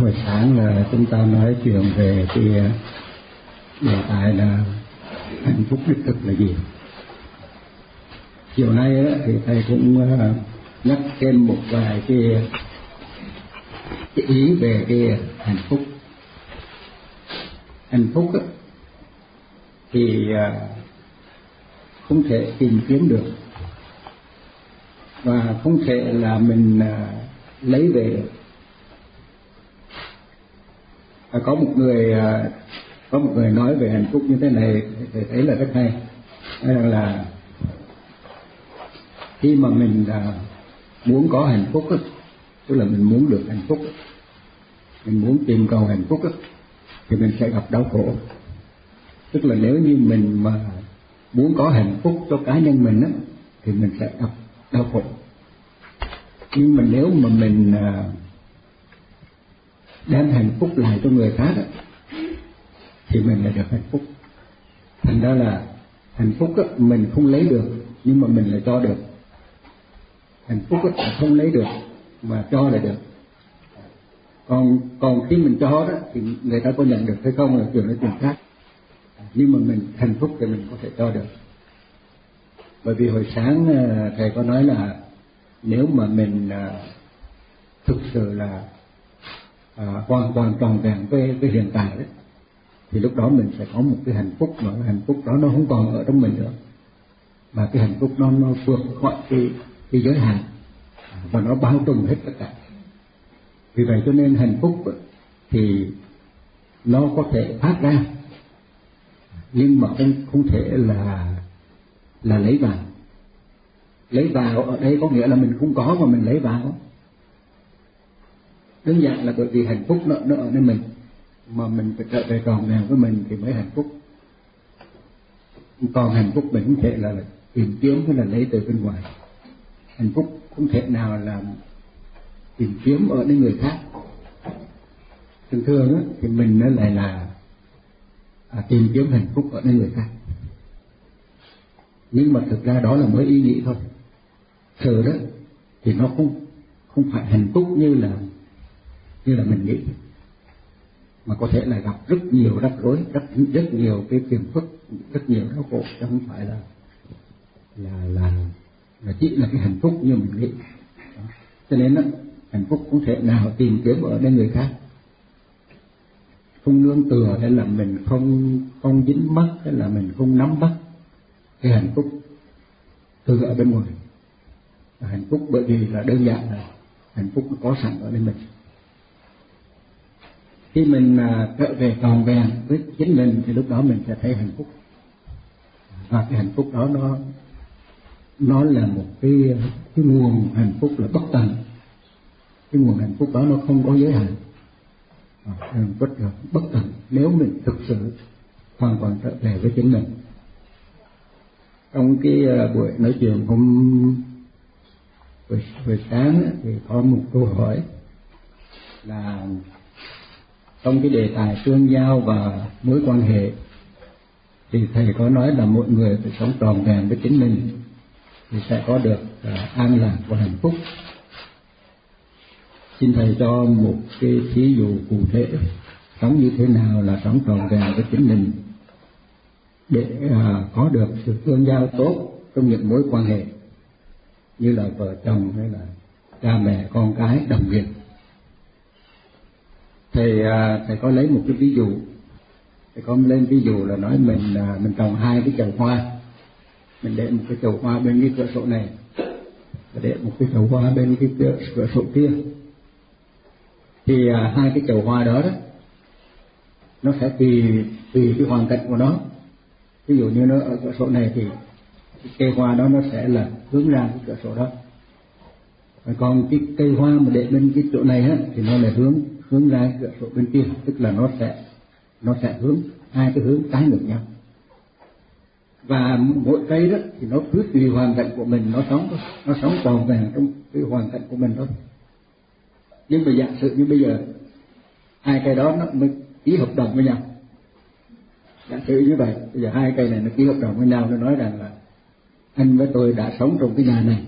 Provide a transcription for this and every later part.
buổi sáng là chúng ta nói chuyện về cái ờ, đề tài là hạnh phúc đích thực là gì. Chiều nay thì thầy cũng ờ, nhắc thêm một vài cái, cái ý về cái hạnh phúc. Hạnh phúc thì ờ, không thể tìm kiếm được và không thể là mình lấy về được. À, có một người à, có một người nói về hạnh phúc như thế này thì thấy là rất hay. Nói rằng là khi mà mình à, muốn có hạnh phúc tức là mình muốn được hạnh phúc mình muốn tìm cầu hạnh phúc thì mình sẽ gặp đau khổ. Tức là nếu như mình mà muốn có hạnh phúc cho cá nhân mình á thì mình sẽ gặp đau khổ. Nhưng mà nếu mà mình à, đem hạnh phúc lại cho người khác thì mình là được hạnh phúc. Thành ra là hạnh phúc đó, mình không lấy được nhưng mà mình lại cho được. Hạnh phúc á, không lấy được mà cho lại được. Còn còn khi mình cho đó thì người ta có nhận được hay không là chuyện nói chuyện khác. Nhưng mà mình hạnh phúc thì mình có thể cho được. Bởi vì hồi sáng à, thầy có nói là nếu mà mình à, thực sự là à, hoàn toàn tròn vẹn với với hiện tại đấy thì lúc đó mình sẽ có một cái hạnh phúc mà cái hạnh phúc đó nó không còn ở trong mình nữa. Mà cái hạnh phúc đó nó vượt khỏi cái cái giới hạn và nó bao trùm hết tất cả. Vì vậy cho nên hạnh phúc thì nó có thể phát ra nhưng mà không không thể là là lấy vào. Lấy vào ở đây có nghĩa là mình không có mà mình lấy vào đơn giản là bởi vì hạnh phúc nó nó ở nơi mình. Mà mình phải trở về tròn vẹn với mình thì mới hạnh phúc. Còn hạnh phúc mình không thể là, là tìm kiếm hay là lấy từ bên ngoài. Hạnh phúc không thể nào là tìm kiếm ở những người khác. Thường thường á, thì mình nó lại là à, tìm kiếm hạnh phúc ở những người khác. Nhưng mà thực ra đó là mới ý nghĩ thôi. Sự đó thì nó không không phải hạnh phúc như là như là mình nghĩ. Mà có thể là gặp rất nhiều rắc rối rất rất nhiều cái phiền phức rất nhiều đau khổ chứ không phải là là là là chỉ là cái hạnh phúc như mình nghĩ. Đó. cho nên đó, hạnh phúc không thể nào tìm kiếm ở nơi người khác. Không nương tựa hay là mình không không dính mắc hay là mình không nắm bắt cái hạnh phúc từ ở bên ngoài. Hạnh phúc bởi vì là đơn giản là hạnh phúc nó có sẵn ở bên mình khi mình à, trở về toàn vẹn với chính mình thì lúc đó mình sẽ thấy hạnh phúc. Và cái hạnh phúc đó nó nó là một cái cái nguồn hạnh phúc là bất tận. Cái nguồn hạnh phúc đó nó không có giới hạn. Ờ, bất bất bất tận. Nếu mình thực sự hoàn toàn trở về với chính mình. Trong cái à, buổi nói chuyện hôm buổi, buổi sáng thì có một câu hỏi là trong cái đề tài tương giao và mối quan hệ, thì thầy có nói là mỗi người phải sống tròn vẹn với chính mình thì sẽ có được à, an lạc và hạnh phúc. Xin thầy cho một cái thí dụ cụ thể sống như thế nào là sống tròn vẹn với chính mình để à, có được sự tương giao tốt trong những mối quan hệ như là vợ chồng hay là cha mẹ, con cái, đồng nghiệp thầy à, thầy có lấy một cái ví dụ. Thầy có lên ví dụ là nói mình à, mình trồng hai cái chậu hoa. Mình để một cái chậu hoa bên cái cửa sổ này. Và để một cái chậu hoa bên cái cửa, cửa sổ kia. Thì à, hai cái chậu hoa đó đó nó sẽ tùy tùy cái hoàn cảnh của nó. Ví dụ như nó ở cửa sổ này thì cái cây hoa đó nó sẽ là hướng ra cái cửa sổ đó. Còn cái cây hoa mà để bên cái chỗ này á thì nó là hướng hướng ra cửa sổ bên kia, tức là nó sẽ nó sẽ hướng, hai cái hướng trái ngược nhau. Và mỗi cây đó thì nó cứ tùy hoàn cảnh của mình, nó sống thôi nó sống tròn vẹn trong cái hoàn cảnh của mình thôi. Nhưng mà giả sử như bây giờ, hai cây đó nó mới ký hợp đồng với nhau. Giả sử như vậy, bây giờ hai cây này nó ký hợp đồng với nhau, nó nói rằng là, anh với tôi đã sống trong cái nhà này,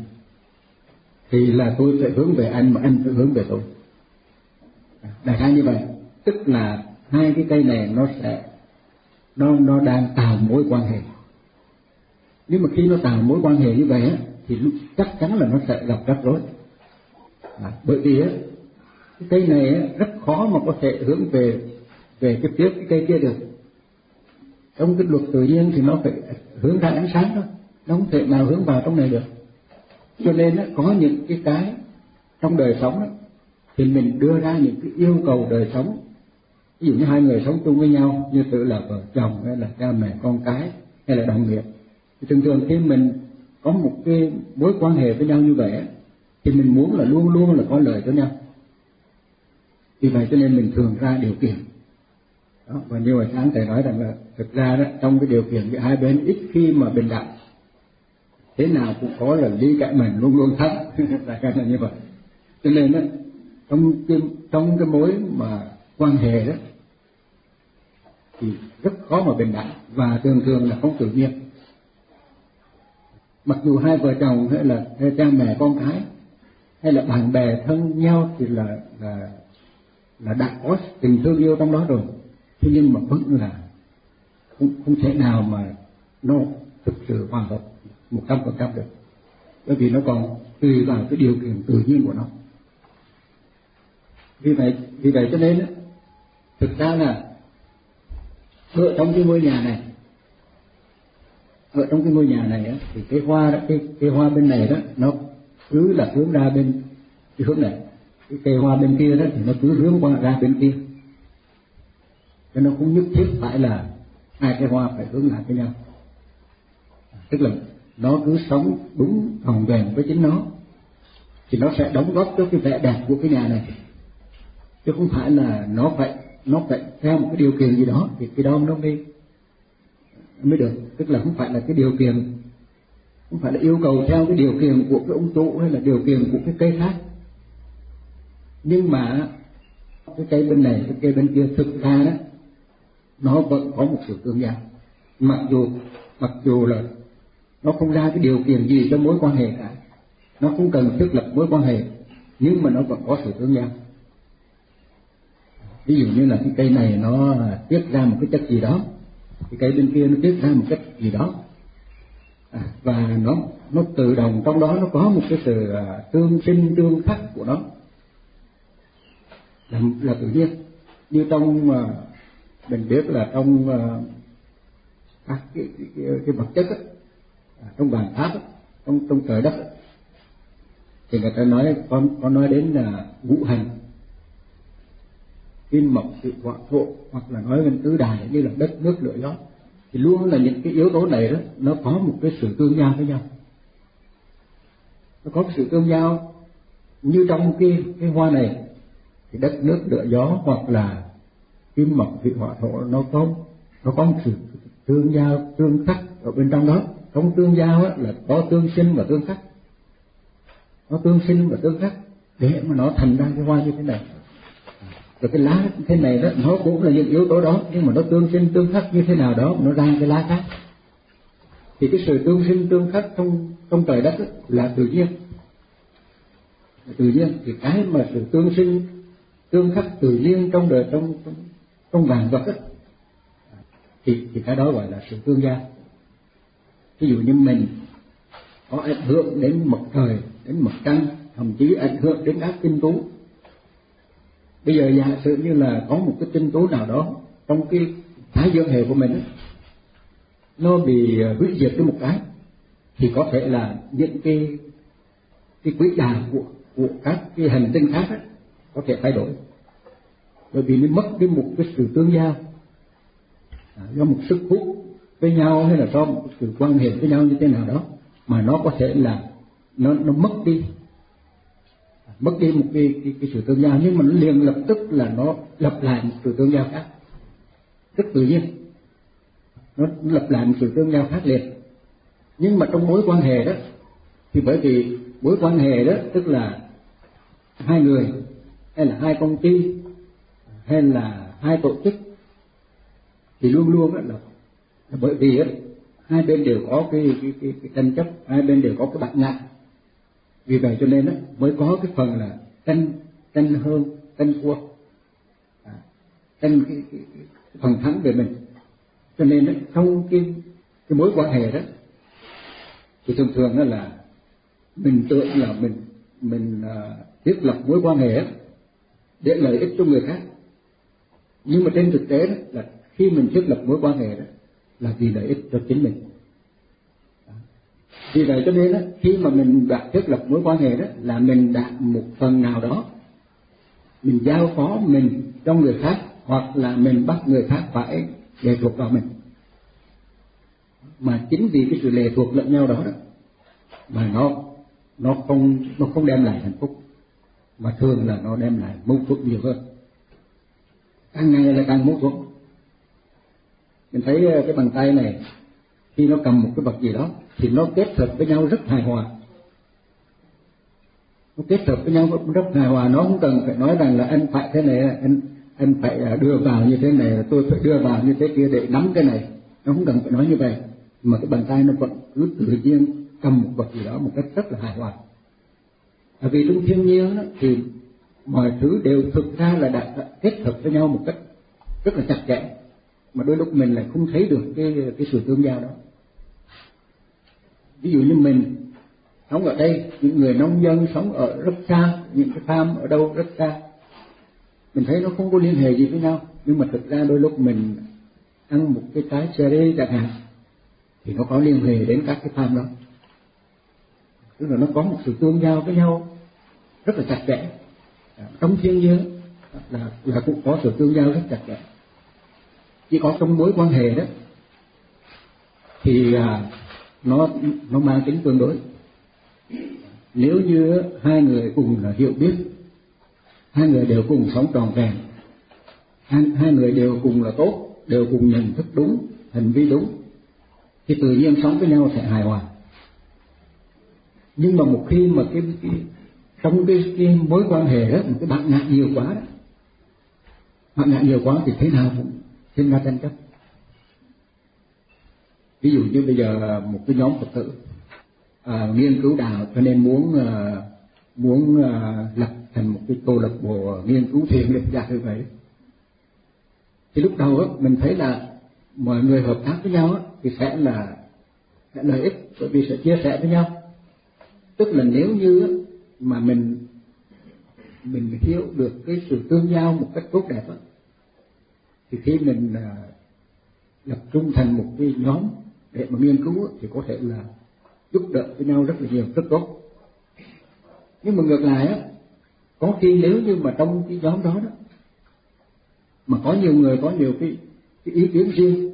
thì là tôi sẽ hướng về anh mà anh sẽ hướng về tôi đại khái như vậy. Tức là hai cái cây này nó sẽ nó nó đang tạo mối quan hệ. Nhưng mà khi nó tạo mối quan hệ như vậy á thì chắc chắn là nó sẽ gặp rắc rối. À, bởi vì á cái cây này á, rất khó mà có thể hướng về về cái phía cái cây kia được. Trong cái luật tự nhiên thì nó phải hướng ra ánh sáng thôi nó không thể nào hướng vào trong này được. Cho nên á, có những cái cái trong đời sống á, thì mình đưa ra những cái yêu cầu đời sống. Ví dụ như hai người sống chung với nhau như tự là vợ chồng hay là cha mẹ con cái hay là đồng nghiệp. Thì thường thường khi mình có một cái mối quan hệ với nhau như vậy thì mình muốn là luôn luôn là có lời cho nhau. Vì vậy cho nên mình thường ra điều kiện. Đó, và như hồi sáng thầy nói rằng là thực ra đó trong cái điều kiện giữa hai bên ít khi mà bình đẳng. Thế nào cũng có là lý cạnh mình luôn luôn thấp. Là cái là như vậy. Cho nên đó trong cái trong cái mối mà quan hệ đó, thì rất khó mà bình đẳng và thường thường là không tự nhiên. Mặc dù hai vợ chồng hay là, hay cha mẹ, con cái, hay là bạn bè thân nhau thì là là là đã có tình thương yêu trong đó rồi. Thế nhưng mà vẫn là không không thể nào mà nó thực sự hoàn hợp một trăm phần trăm được. Bởi vì nó còn tùy vào cái điều kiện tự nhiên của nó vì vậy vì vậy cho nên thực ra là ở trong cái ngôi nhà này ở trong cái ngôi nhà này á, thì cái hoa đó, cái cái hoa bên này đó nó cứ là hướng ra bên cái hướng này. Cái cây hoa bên kia đó thì nó cứ hướng qua ra bên kia. Cho nó cũng nhất thiết phải là hai cái hoa phải hướng lại với nhau. Tức là nó cứ sống đúng hoàn vẹn với chính nó thì nó sẽ đóng góp cho cái vẻ đẹp của cái nhà này chứ không phải là nó phải nó phải theo một cái điều kiện gì đó, thì cái đó nó mới mới được. Tức là không phải là cái điều kiện, không phải là yêu cầu theo cái điều kiện của cái ông chủ hay là điều kiện của cái cây khác. Nhưng mà cái cây bên này, cái cây bên kia thực ra đó, nó vẫn có một sự tương giao. Mặc dù mặc dù là nó không ra cái điều kiện gì cho mối quan hệ cả, nó không cần thiết lập mối quan hệ, nhưng mà nó vẫn có sự tương giao ví dụ như là cái cây này nó tiết ra một cái chất gì đó cái cây bên kia nó tiết ra một chất gì đó. À, và nó nó tự động trong đó nó có một cái sự à, tương sinh tương khắc của nó. Là, là tự nhiên. Như trong à, mình biết là trong à, các cái, cái, cái, cái vật chất ấy, trong bàn tháp ấy, trong trong trời đất ấy, thì người ta nói có có nói đến là ngũ hành kim mộc thủy hỏa thổ hoặc là nói về tứ đài như là đất nước lửa gió thì luôn là những cái yếu tố này đó nó có một cái sự tương giao với nhau. Nó có sự tương giao như trong cái cái hoa này thì đất nước lửa gió hoặc là kim mộc thủy hỏa thổ nó có nó có một sự tương giao tương khắc ở bên trong đó. Trong tương giao á, là có tương sinh và tương khắc. Nó tương sinh và tương khắc để mà nó thành ra cái hoa như thế này rồi cái lá thế này đó nó cũng là những yếu tố đó nhưng mà nó tương sinh tương khắc như thế nào đó nó ra cái lá khác. Thì cái sự tương sinh tương khắc trong trong trời đất là tự nhiên. Tự nhiên. Thì cái mà sự tương sinh tương khắc tự nhiên trong đời trong trong, trong vạn vật đó, thì thì cái đó gọi là sự tương gia. Ví dụ như mình có ảnh hưởng đến mặt trời đến mặt trăng thậm chí ảnh hưởng đến các tinh tú bây giờ giả sử như là có một cái tinh tố nào đó trong cái thái dương hệ của mình nó bị ờ, hủy diệt cái một cái thì có thể là những cái cái quỹ đạo của của các cái hành tinh khác ấy, có thể thay đổi. Bởi vì nó mất cái một cái sự tương giao à, do một sức hút với nhau hay là do một sự quan hệ với nhau như thế nào đó mà nó có thể là nó nó mất đi mất đi một cái, cái, cái sự tương giao nhưng mà nó liền lập tức là nó lập lại một sự tương giao khác. Rất tự nhiên. Nó lập lại một sự tương giao khác liền. Nhưng mà trong mối quan hệ đó thì bởi vì mối quan hệ đó tức là hai người hay là hai công ty hay là hai tổ chức thì luôn luôn là, là bởi vì đó, hai bên đều có cái cái cái, cái tranh chấp hai bên đều có cái bạn ngại vì vậy cho nên đó, mới có cái phần là tranh tranh hơn tranh thua à, tranh cái, cái, cái phần thắng về mình. Cho nên đó, trong cái cái mối quan hệ đó thì thường thường đó là mình tưởng là mình mình à, thiết lập mối quan hệ để lợi ích cho người khác. Nhưng mà trên thực tế đó là khi mình thiết lập mối quan hệ đó là vì lợi ích cho chính mình vì vậy cho nên đó, khi mà mình đạt thiết lập mối quan hệ đó là mình đạt một phần nào đó mình giao phó mình cho người khác hoặc là mình bắt người khác phải lệ thuộc vào mình. Mà chính vì cái sự lệ thuộc lẫn nhau đó, đó mà nó nó không nó không đem lại hạnh phúc mà thường là nó đem lại mâu thuẫn nhiều hơn. Càng ngày là càng mâu thuẫn. Mình thấy ờ, cái bàn tay này khi nó cầm một cái vật gì đó thì nó kết hợp với nhau rất hài hòa. Nó kết hợp với nhau rất hài hòa nó không cần phải nói rằng là anh phải thế này anh anh phải à, đưa vào như thế này tôi phải đưa vào như thế kia để nắm cái này. Nó không cần phải nói như vậy mà cái bàn tay nó vẫn cứ tự nhiên cầm một vật gì đó một cách rất là hài hòa. Tại vì trong thiên nhiên đó, thì mọi thứ đều thực ra là đã kết hợp với nhau một cách rất là chặt chẽ mà đôi lúc mình lại không thấy được cái cái sự tương giao đó ví dụ như mình sống ở đây, những người nông dân sống ở rất xa, những cái farm ở đâu rất xa, mình thấy nó không có liên hệ gì với nhau. Nhưng mà thực ra đôi lúc mình ăn một cái trái cherry chẳng hạn, thì nó có liên hệ đến các cái farm đó. Tức là nó có một sự tương giao với nhau rất là chặt chẽ. Trong thiên nhiên là là cũng có sự tương giao rất chặt chẽ. Chỉ có trong mối quan hệ đó, thì à, nó nó mang tính tương đối. Nếu như hai người cùng là hiểu biết hai người đều cùng sống tròn vẹn hai, hai người đều cùng là tốt đều cùng nhận thức đúng hành vi đúng thì tự nhiên sống với nhau sẽ hài hòa. Nhưng mà một khi mà cái, cái trong cái, cái mối quan hệ đó một cái bạn ngại nhiều quá đó bạn ngại nhiều quá thì thế nào cũng sinh ra tranh chấp ví dụ như bây giờ một cái nhóm phật tử à, nghiên cứu đạo cho nên muốn à, muốn à, lập thành một cái câu lạc bộ nghiên cứu thiền định giả như vậy. Thì lúc đầu á mình thấy là mọi người hợp tác với nhau á, thì sẽ là sẽ lợi ích bởi vì sẽ chia sẻ với nhau. Tức là nếu như mà mình mình hiểu được cái sự tương giao một cách tốt đẹp á thì khi mình à, lập trung thành một cái nhóm để mà nghiên cứu thì có thể là giúp đỡ với nhau rất là nhiều rất tốt. Nhưng mà ngược lại á có khi nếu như mà trong cái nhóm đó đó mà có nhiều người có nhiều cái, cái ý kiến riêng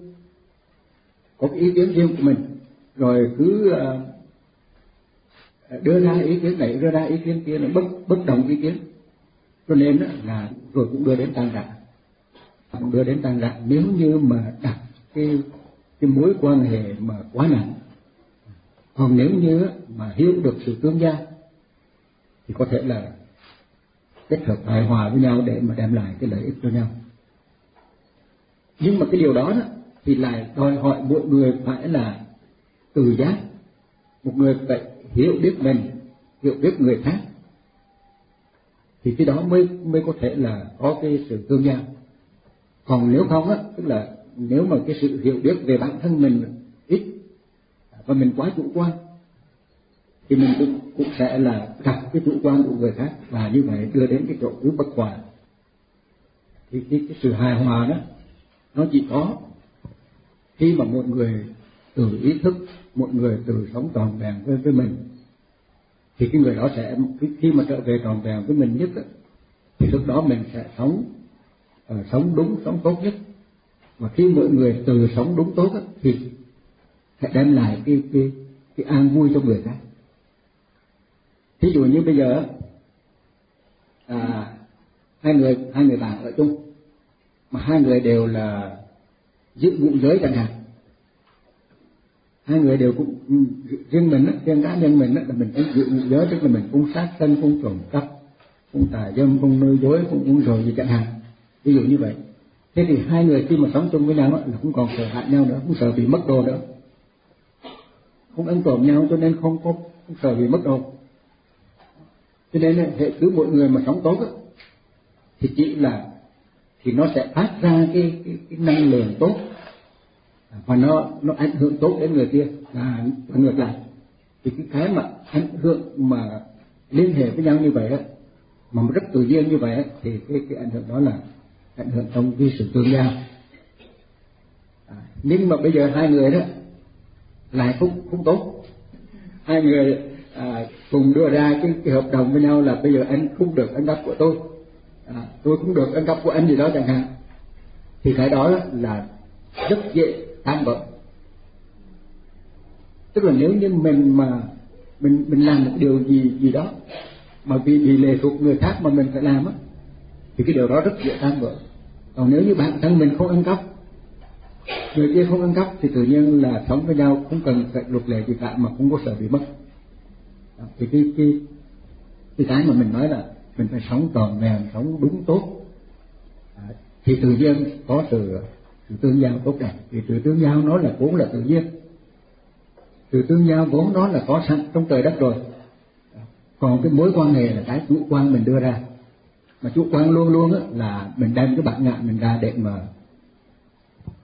có cái ý kiến riêng của mình rồi cứ uh, đưa ra ý kiến này đưa ra ý kiến kia là bất bất đồng ý kiến cho nên là rồi cũng đưa đến tan rã cũng đưa đến tan rã nếu như mà đặt cái cái mối quan hệ mà quá nặng. Còn nếu như mà hiểu được sự tương gia thì có thể là kết hợp hài hòa với nhau để mà đem lại cái lợi ích cho nhau. Nhưng mà cái điều đó, đó thì lại đòi hỏi mỗi người phải là từ giác. Một người phải hiểu biết mình hiểu biết người khác thì cái đó mới mới có thể là có cái sự tương giao còn nếu không á tức là nếu mà cái sự hiểu biết về bản thân mình ít và mình quá chủ quan thì mình cũng cũng sẽ là gặp cái chủ quan của người khác và như vậy đưa đến cái chỗ cứ bất hòa. Thì cái, cái sự hài hòa đó nó chỉ có khi mà một người từ ý thức một người từ sống tròn vẹn với với mình thì cái người đó sẽ khi mà trở về tròn vẹn với mình nhất thì lúc đó mình sẽ sống uh, sống đúng sống tốt nhất và khi mọi người từ sống đúng tốt thì sẽ đem lại cái cái cái an vui cho người khác. Thí dụ như bây giờ à, hai người hai người bạn ở chung mà hai người đều là giữ ngụ giới chẳng hạn. Hai người đều cũng riêng mình riêng cá nhân mình là mình cũng giữ ngụ giới tức là mình cũng sát sân cũng trộm cắp cũng tà dâm cũng nuôi dối cũng uống rượu gì chẳng hạn. Ví dụ như vậy thế thì hai người khi mà sống chung với nhau là cũng còn sợ hại nhau nữa cũng sợ bị mất đồ nữa. Không ăn trộm nhau cho nên không có không sợ bị mất đồ. Cho nên hệ cứ mỗi người mà sống tốt đó, thì chỉ là thì nó sẽ phát ra cái cái, cái năng lượng tốt. Và nó nó ảnh hưởng tốt đến người kia và, và ngược lại. Thì cái cái mà ảnh hưởng mà liên hệ với nhau như vậy đó mà rất tự nhiên như vậy đó, thì cái cái ảnh hưởng đó là ảnh hưởng trong cái sự tương giao. À, nhưng mà bây giờ hai người đó lại không không tốt. Hai người à, cùng đưa ra cái, cái hợp đồng với nhau là bây giờ anh không được ăn cắp của tôi. À, tôi cũng được ăn cắp của anh gì đó chẳng hạn. Thì cái đó là rất dễ tan vỡ. Tức là nếu như mình mà mình mình làm một điều gì gì đó mà vì vì lệ thuộc người khác mà mình phải làm á thì cái điều đó rất dễ tan vỡ còn nếu như bản thân mình không ăn cắp người kia không ăn cắp thì tự nhiên là sống với nhau không cần phải luật lệ gì cả mà không có sợ bị mất. Thì cái cái cái cái mà mình nói là mình phải sống tròn vẹn sống đúng tốt. À, thì tự nhiên có sự sự tương giao tốt đẹp. Thì sự tương giao nó là vốn là tự nhiên. Sự tương giao vốn nó là có sẵn trong trời đất rồi. Còn cái mối quan hệ là cái chủ quan mình đưa ra mà chủ quan luôn luôn á, là mình đem cái bản ngã mình ra để mà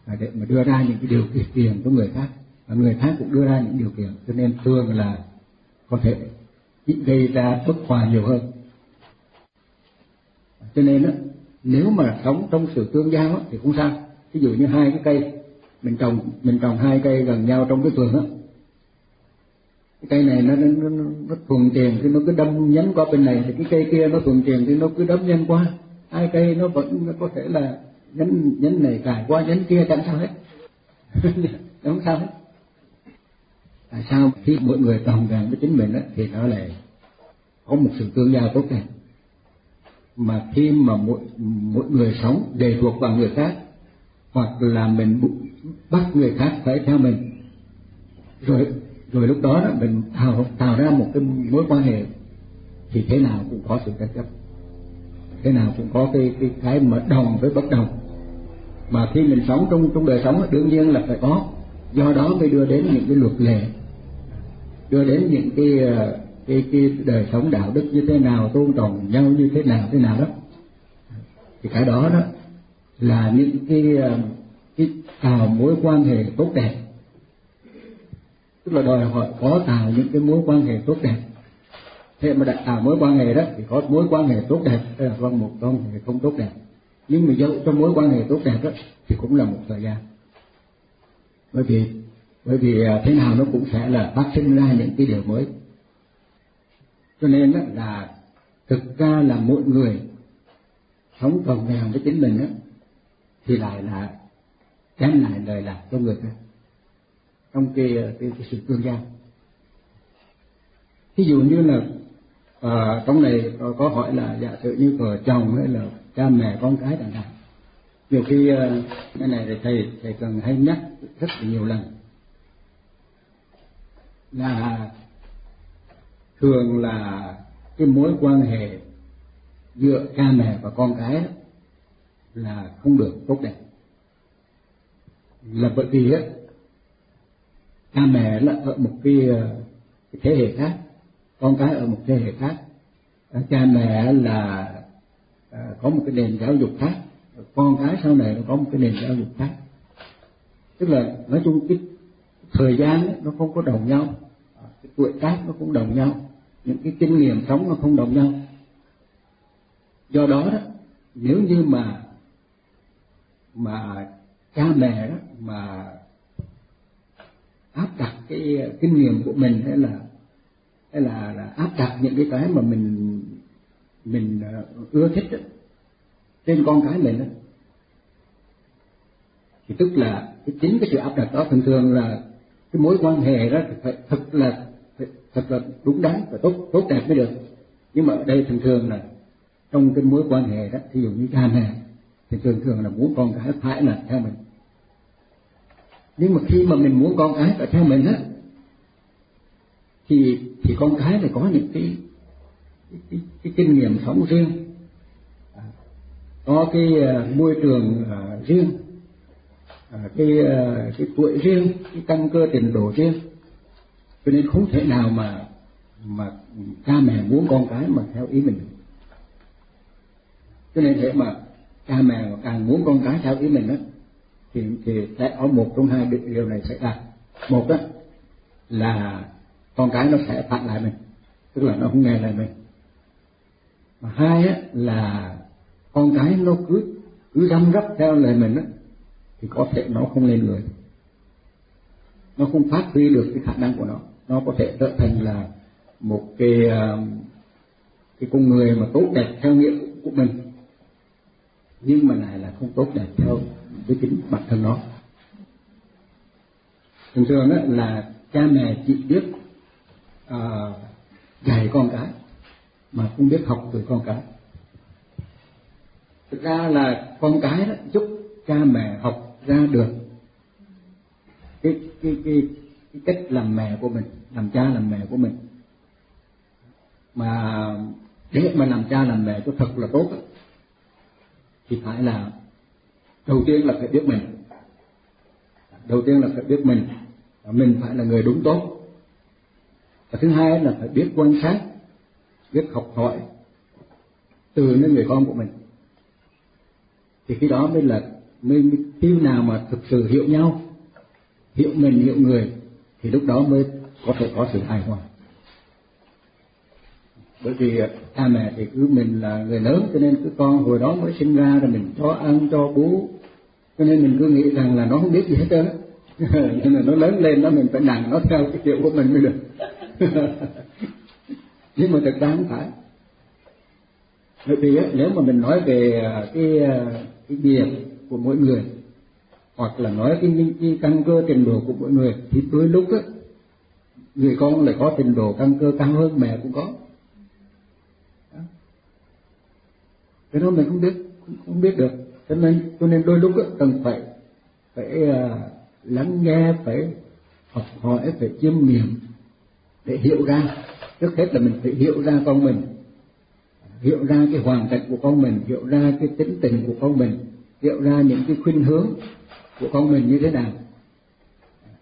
à, để mà đưa ra những cái điều kiện của người khác. Và người khác cũng đưa ra những điều kiện cho nên thường là có thể gây ra bất hòa nhiều hơn. Cho nên á, nếu mà sống trong sự tương giao á, thì không sao. Ví dụ như hai cái cây mình trồng mình trồng hai cây gần nhau trong cái vườn á cái cây này nó nó, nó, nó thuận tiền thì nó cứ đâm nhánh qua bên này thì cái cây kia nó thuận tiền thì nó cứ đâm nhánh qua. Hai cây nó vẫn nó có thể là nhánh nhánh này cài qua nhánh kia chẳng sao hết. Đúng sao hết. Tại sao khi mỗi người toàn vẹn với chính mình đó, thì nó lại có một sự tương giao tốt đẹp. Mà khi mà mỗi mỗi người sống đề thuộc vào người khác hoặc là mình bắt người khác phải theo mình rồi rồi lúc đó, đó mình tạo tạo ra một cái mối quan hệ thì thế nào cũng có sự tranh chấp. Thế nào cũng có cái cái cái mà đồng với bất đồng. Mà khi mình sống trong trong đời sống đương nhiên là phải có. Do đó mới đưa đến những cái luật lệ. Đưa đến những cái cái cái đời sống đạo đức như thế nào tôn trọng nhau như thế nào thế nào đó. Thì cái đó đó là những cái cái tạo à, mối quan hệ tốt đẹp tức là đòi hỏi có tạo những cái mối quan hệ tốt đẹp. Thế mà đặt tạo mối quan hệ đó thì có mối quan hệ tốt đẹp. Đây là con một vâng con hệ không tốt đẹp. Nhưng mà dẫu trong mối quan hệ tốt đẹp đó thì cũng là một thời gian. Bởi vì bởi vì à, thế nào nó cũng sẽ là phát sinh ra những cái điều mới. Cho nên đó là thực ra là mỗi người sống còn nghèo với chính mình đó, thì lại là đem lại lời lạc cho người khác trong cái, cái, cái sự tương giao. Ví dụ như là à, trong này có, có hỏi là giả sử như vợ chồng hay là cha mẹ con cái chẳng hạn. Nhiều khi à, cái này thì thầy thầy cần hay nhắc rất là nhiều lần. Là thường là cái mối quan hệ giữa cha mẹ và con cái là không được tốt đẹp. Là bởi vì á cha mẹ là ở một cái, ờ, cái thế hệ khác con cái ở một thế hệ khác. Ờ, cha mẹ là ờ, có một cái nền giáo dục khác con cái sau này nó có một cái nền giáo dục khác. Tức là nói chung cái thời gian ấy, nó không có đồng nhau cái tuổi tác nó cũng đồng nhau những cái kinh nghiệm sống nó không đồng nhau. Do đó đó nếu như mà mà cha mẹ đó mà áp đặt cái kinh nghiệm của mình hay là hay là, là áp đặt những cái cái mà mình mình ờ, ưa thích đó, trên con cái mình đó, thì tức là cái chính cái sự áp đặt đó thường thường là cái mối quan hệ đó phải thật là phải, thật là đúng đắn và tốt tốt đẹp mới được. Nhưng mà ở đây thường thường là trong cái mối quan hệ đó ví dụ như cha mẹ thì thường thường là muốn con cái phải là theo mình nhưng mà khi mà mình muốn con cái phải theo mình á thì thì con cái phải có những cái cái, cái, cái kinh nghiệm sống riêng. Có cái uh, môi trường uh, riêng uh, cái uh, cái tuổi riêng cái căn cơ trình độ riêng. Cho nên không thể nào mà mà cha mẹ muốn con cái mà theo ý mình. Cho nên thế mà cha mẹ càng muốn con cái theo ý mình đó thì thì sẽ có một trong hai điều này xảy ra. Một đó là con cái nó sẽ phản lại mình tức là nó không nghe lời mình. Mà hai á, là con cái nó cứ cứ răm rắp theo lời mình á, thì có thể nó không lên người. Nó không phát huy được cái khả năng của nó. Nó có thể trở thành là một cái ờ, cái con người mà tốt đẹp theo nghĩa của mình nhưng mà lại là không tốt đẹp theo với chính bản thân nó. Thường thường đó là cha mẹ chỉ biết à, dạy con cái mà không biết học từ con cái. Thực ra là con cái đó giúp cha mẹ học ra được cái cái cái, cái cách làm mẹ của mình làm cha làm mẹ của mình. Mà để mà làm cha làm mẹ cho thật là tốt thì phải là đầu tiên là phải biết mình. Đầu tiên là phải biết mình. Mình phải là người đúng tốt. Và thứ hai là phải biết quan sát biết học hỏi từ những người con của mình. Thì khi đó mới là mới, mới khi nào mà thực sự hiểu nhau hiểu mình hiểu người thì lúc đó mới có thể có sự hài hòa bởi vì à, cha mẹ thì cứ mình là người lớn cho nên cứ con hồi đó mới sinh ra rồi mình cho ăn cho bú. Cho nên mình cứ nghĩ rằng là nó không biết gì hết trơn nên là nó lớn lên nó mình phải nặng nó theo cái kiểu của mình mới được. Nhưng mà thực ra không phải. Bởi vì nếu mà mình nói về à, cái à, cái nghiệp của mỗi người hoặc là nói cái, cái, cái căn cơ trình độ của mỗi người thì đôi lúc á người con lại có trình độ căn cơ cao hơn mẹ cũng có. Cái đó mình không biết không biết được. Cho nên cho nên đôi lúc cần phải phải uh, lắng nghe phải học hỏi phải chiêm nghiệm để hiểu ra. Trước hết là mình phải hiểu ra con mình. Hiểu ra cái hoàn cảnh của con mình hiểu ra cái tính tình của con mình hiểu ra những cái khuynh hướng của con mình như thế nào.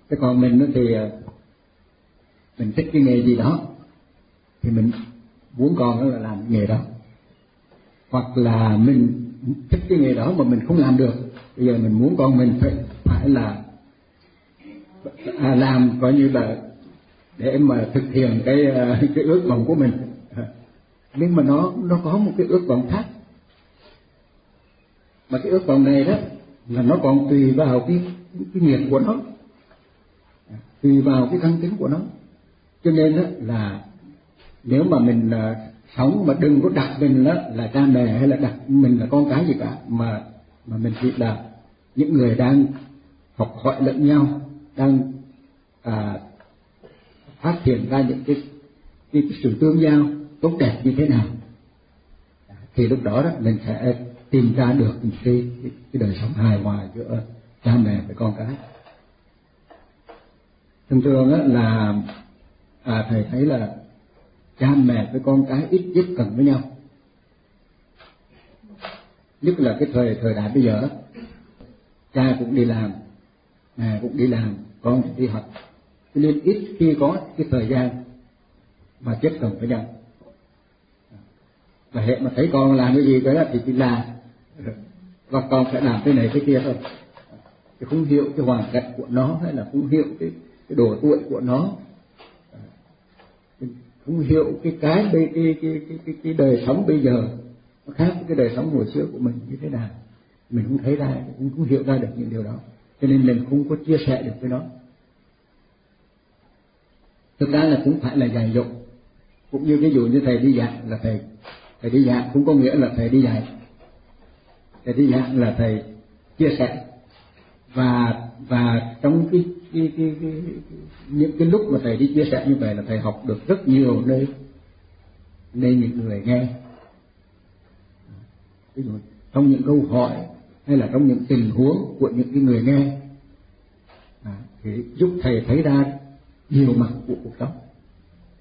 Cái còn mình nó thì à, mình thích cái nghề gì đó thì mình muốn con nó là làm nghề đó hoặc là mình thích cái nghề đó mà mình không làm được bây giờ mình muốn con mình phải phải là à, làm coi như là để mà thực hiện cái à, cái ước vọng của mình. Nhưng mà nó nó có một cái ước vọng khác. Mà cái ước vọng này đó là nó còn tùy vào cái cái nghiệp của nó tùy vào cái căn tính của nó. Cho nên đó là nếu mà mình sống mà đừng có đặt mình đó là cha mẹ hay là đặt mình là con cái gì cả mà mà mình chỉ là những người đang học hỏi lẫn nhau đang à, phát triển ra những cái, cái, cái sự tương giao tốt đẹp như thế nào. Thì lúc đó đó mình sẽ tìm ra được cái, cái, cái đời sống hài hòa giữa cha mẹ và con cái. Thường thường á là à, thầy thấy là cha mẹ với con cái ít tiếp cần với nhau. Nhất là cái thời thời đại bây giờ cha cũng đi làm, mẹ cũng đi làm, con cũng đi học. Cho nên ít khi có cái thời gian mà tiếp cận với nhau. Và hệ mà thấy con làm cái gì cái đó thì chỉ làm và con sẽ làm cái này cái kia thôi. Thì không hiểu cái hoàn cảnh của nó hay là không hiểu cái cái độ tuổi của nó không hiểu cái cái cái cái cái cái, cái, cái đời sống bây giờ. Nó khác với cái đời sống hồi xưa của mình như thế nào. Mình không thấy ra cũng không hiểu ra được những điều đó. Cho nên mình không có chia sẻ được với nó. Thực ra là cũng phải là dạy dỗ. Cũng như ví dụ như thầy đi dạy là thầy thầy đi dạy cũng có nghĩa là thầy đi dạy. Thầy đi dạy là thầy chia sẻ. Và và trong cái cái, cái, cái, những cái lúc mà thầy đi chia sẻ như vậy là thầy học được rất nhiều nơi nơi những người nghe. Ví dụ trong những câu hỏi hay là trong những tình huống của những cái người nghe à, thì giúp thầy thấy ra nhiều mặt của cuộc sống.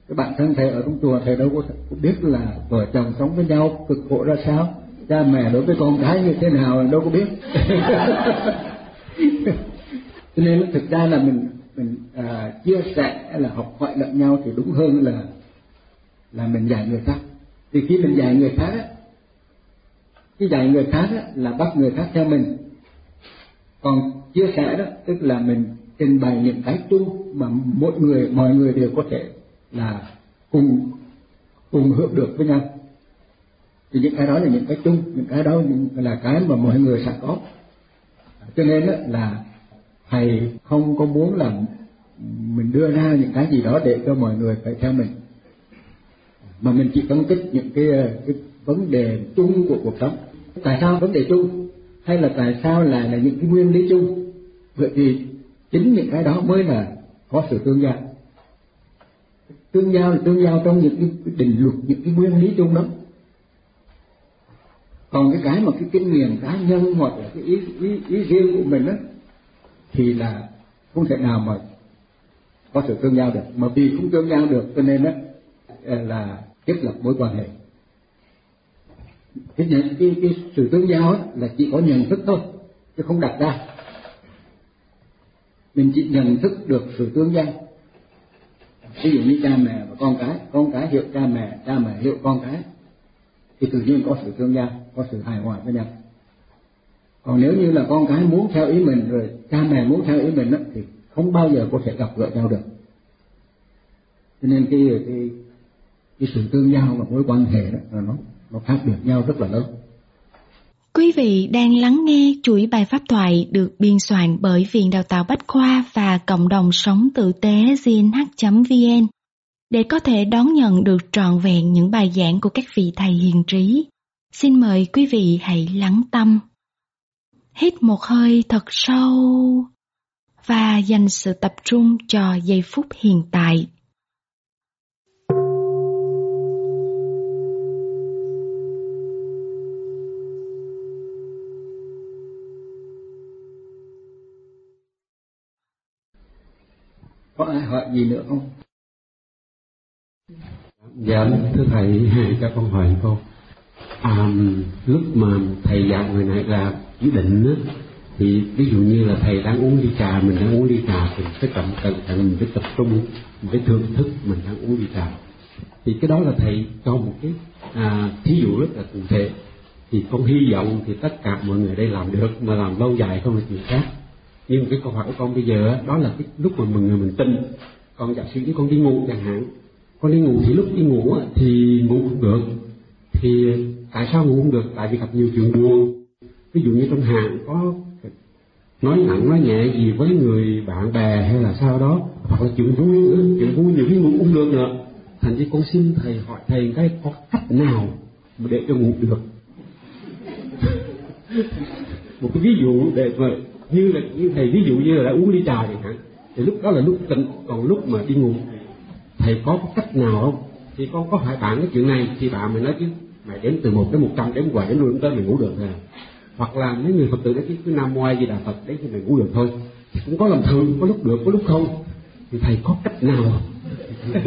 Cái bạn thân thầy ở trong chùa thầy đâu có biết là vợ chồng sống với nhau cực khổ ra sao? Cha mẹ đối với con cái như thế nào đâu có biết. cho nên thực ra là mình mình à, chia sẻ hay là học hỏi lẫn nhau thì đúng hơn là là mình dạy người khác. Thì khi mình dạy người khác á, cái dạy người khác á là bắt người khác theo mình. Còn chia sẻ đó tức là mình trình bày những cái chung mà mỗi người mọi người đều có thể là cùng cùng hưởng được với nhau. Thì những cái đó là những cái chung những cái đó là cái mà mọi người sẽ có. Cho nên đó là thầy không có muốn là mình đưa ra những cái gì đó để cho mọi người phải theo mình. Mà mình chỉ phân tích những cái, cái vấn đề chung của cuộc sống. Tại sao vấn đề chung? Hay là tại sao là là những cái nguyên lý chung? Vậy thì chính những cái đó mới là có sự tương giao. Tương giao là tương giao trong những cái định luật những cái nguyên lý chung đó. Còn cái cái mà cái kinh nghiệm cá nhân hoặc là cái ý ý, ý riêng của mình đó thì là không thể nào mà có sự tương giao được. Mà vì không tương giao được cho nên đó à, là thiết lập mối quan hệ. Cái, nhận, cái, cái sự tương giao ấy, là chỉ có nhận thức thôi chứ không đặt ra. Mình chỉ nhận thức được sự tương giao. Ví dụ như cha mẹ và con cái con cái hiểu cha mẹ cha mẹ hiểu con cái thì tự nhiên có sự tương giao có sự hài hòa với nhau còn nếu như là con cái muốn theo ý mình rồi cha mẹ muốn theo ý mình đó, thì không bao giờ có thể gặp gỡ nhau được cho nên cái cái cái sự tương giao và mối quan hệ đó là nó nó khác biệt nhau rất là lớn Quý vị đang lắng nghe chuỗi bài pháp thoại được biên soạn bởi Viện Đào tạo Bách Khoa và Cộng đồng Sống Tử tế gnh.vn để có thể đón nhận được trọn vẹn những bài giảng của các vị thầy hiền trí. Xin mời quý vị hãy lắng tâm. Hít một hơi thật sâu và dành sự tập trung cho giây phút hiện tại. có ai hỏi gì nữa không dạ thưa thầy cho con hỏi câu à, lúc mà thầy dạy người này là chỉ định đó, thì ví dụ như là thầy đang uống ly trà mình đang uống ly trà thì phải cẩn cẩn thận mình phải tập trung mình phải thưởng thức mình đang uống ly trà. Thì cái đó là thầy cho một cái à, thí dụ rất là cụ thể. Thì con hy vọng thì tất cả mọi người đây làm được mà làm lâu dài không là chuyện khác. Nhưng cái câu hỏi của con bây giờ đó là cái lúc mà mọi người mình tin. Còn giả sử như con đi ngủ chẳng hạn con đi ngủ thì lúc đi ngủ thì ngủ không được. Thì tại sao ngủ không được? Tại vì gặp nhiều chuyện buồn ví dụ như trong hàng có nói nặng, nói nhẹ gì với người bạn bè hay là sao đó, hoặc là chuyện vui chuyện vui nhiều khi ngủ không được nữa. Thành ra con xin thầy hỏi thầy cái có cách nào mà để cho ngủ được? Một cái ví dụ để mà như là như thầy ví dụ như là đã uống ly trà chẳng hạn, thì lúc đó là lúc tỉnh, còn lúc mà đi ngủ, thầy có cách nào không? Thì con có hỏi bạn cái chuyện này, thì bạn mày nói chứ, mày đếm từ một đến một trăm, đếm hoài đến luôn, tới mày ngủ được rồi hoặc là mấy người phật tử chứ cứ nam mô a di đà phật đấy thì mày ngủ được thôi thì cũng có làm thường có lúc được có lúc không. Thì thầy có cách nào?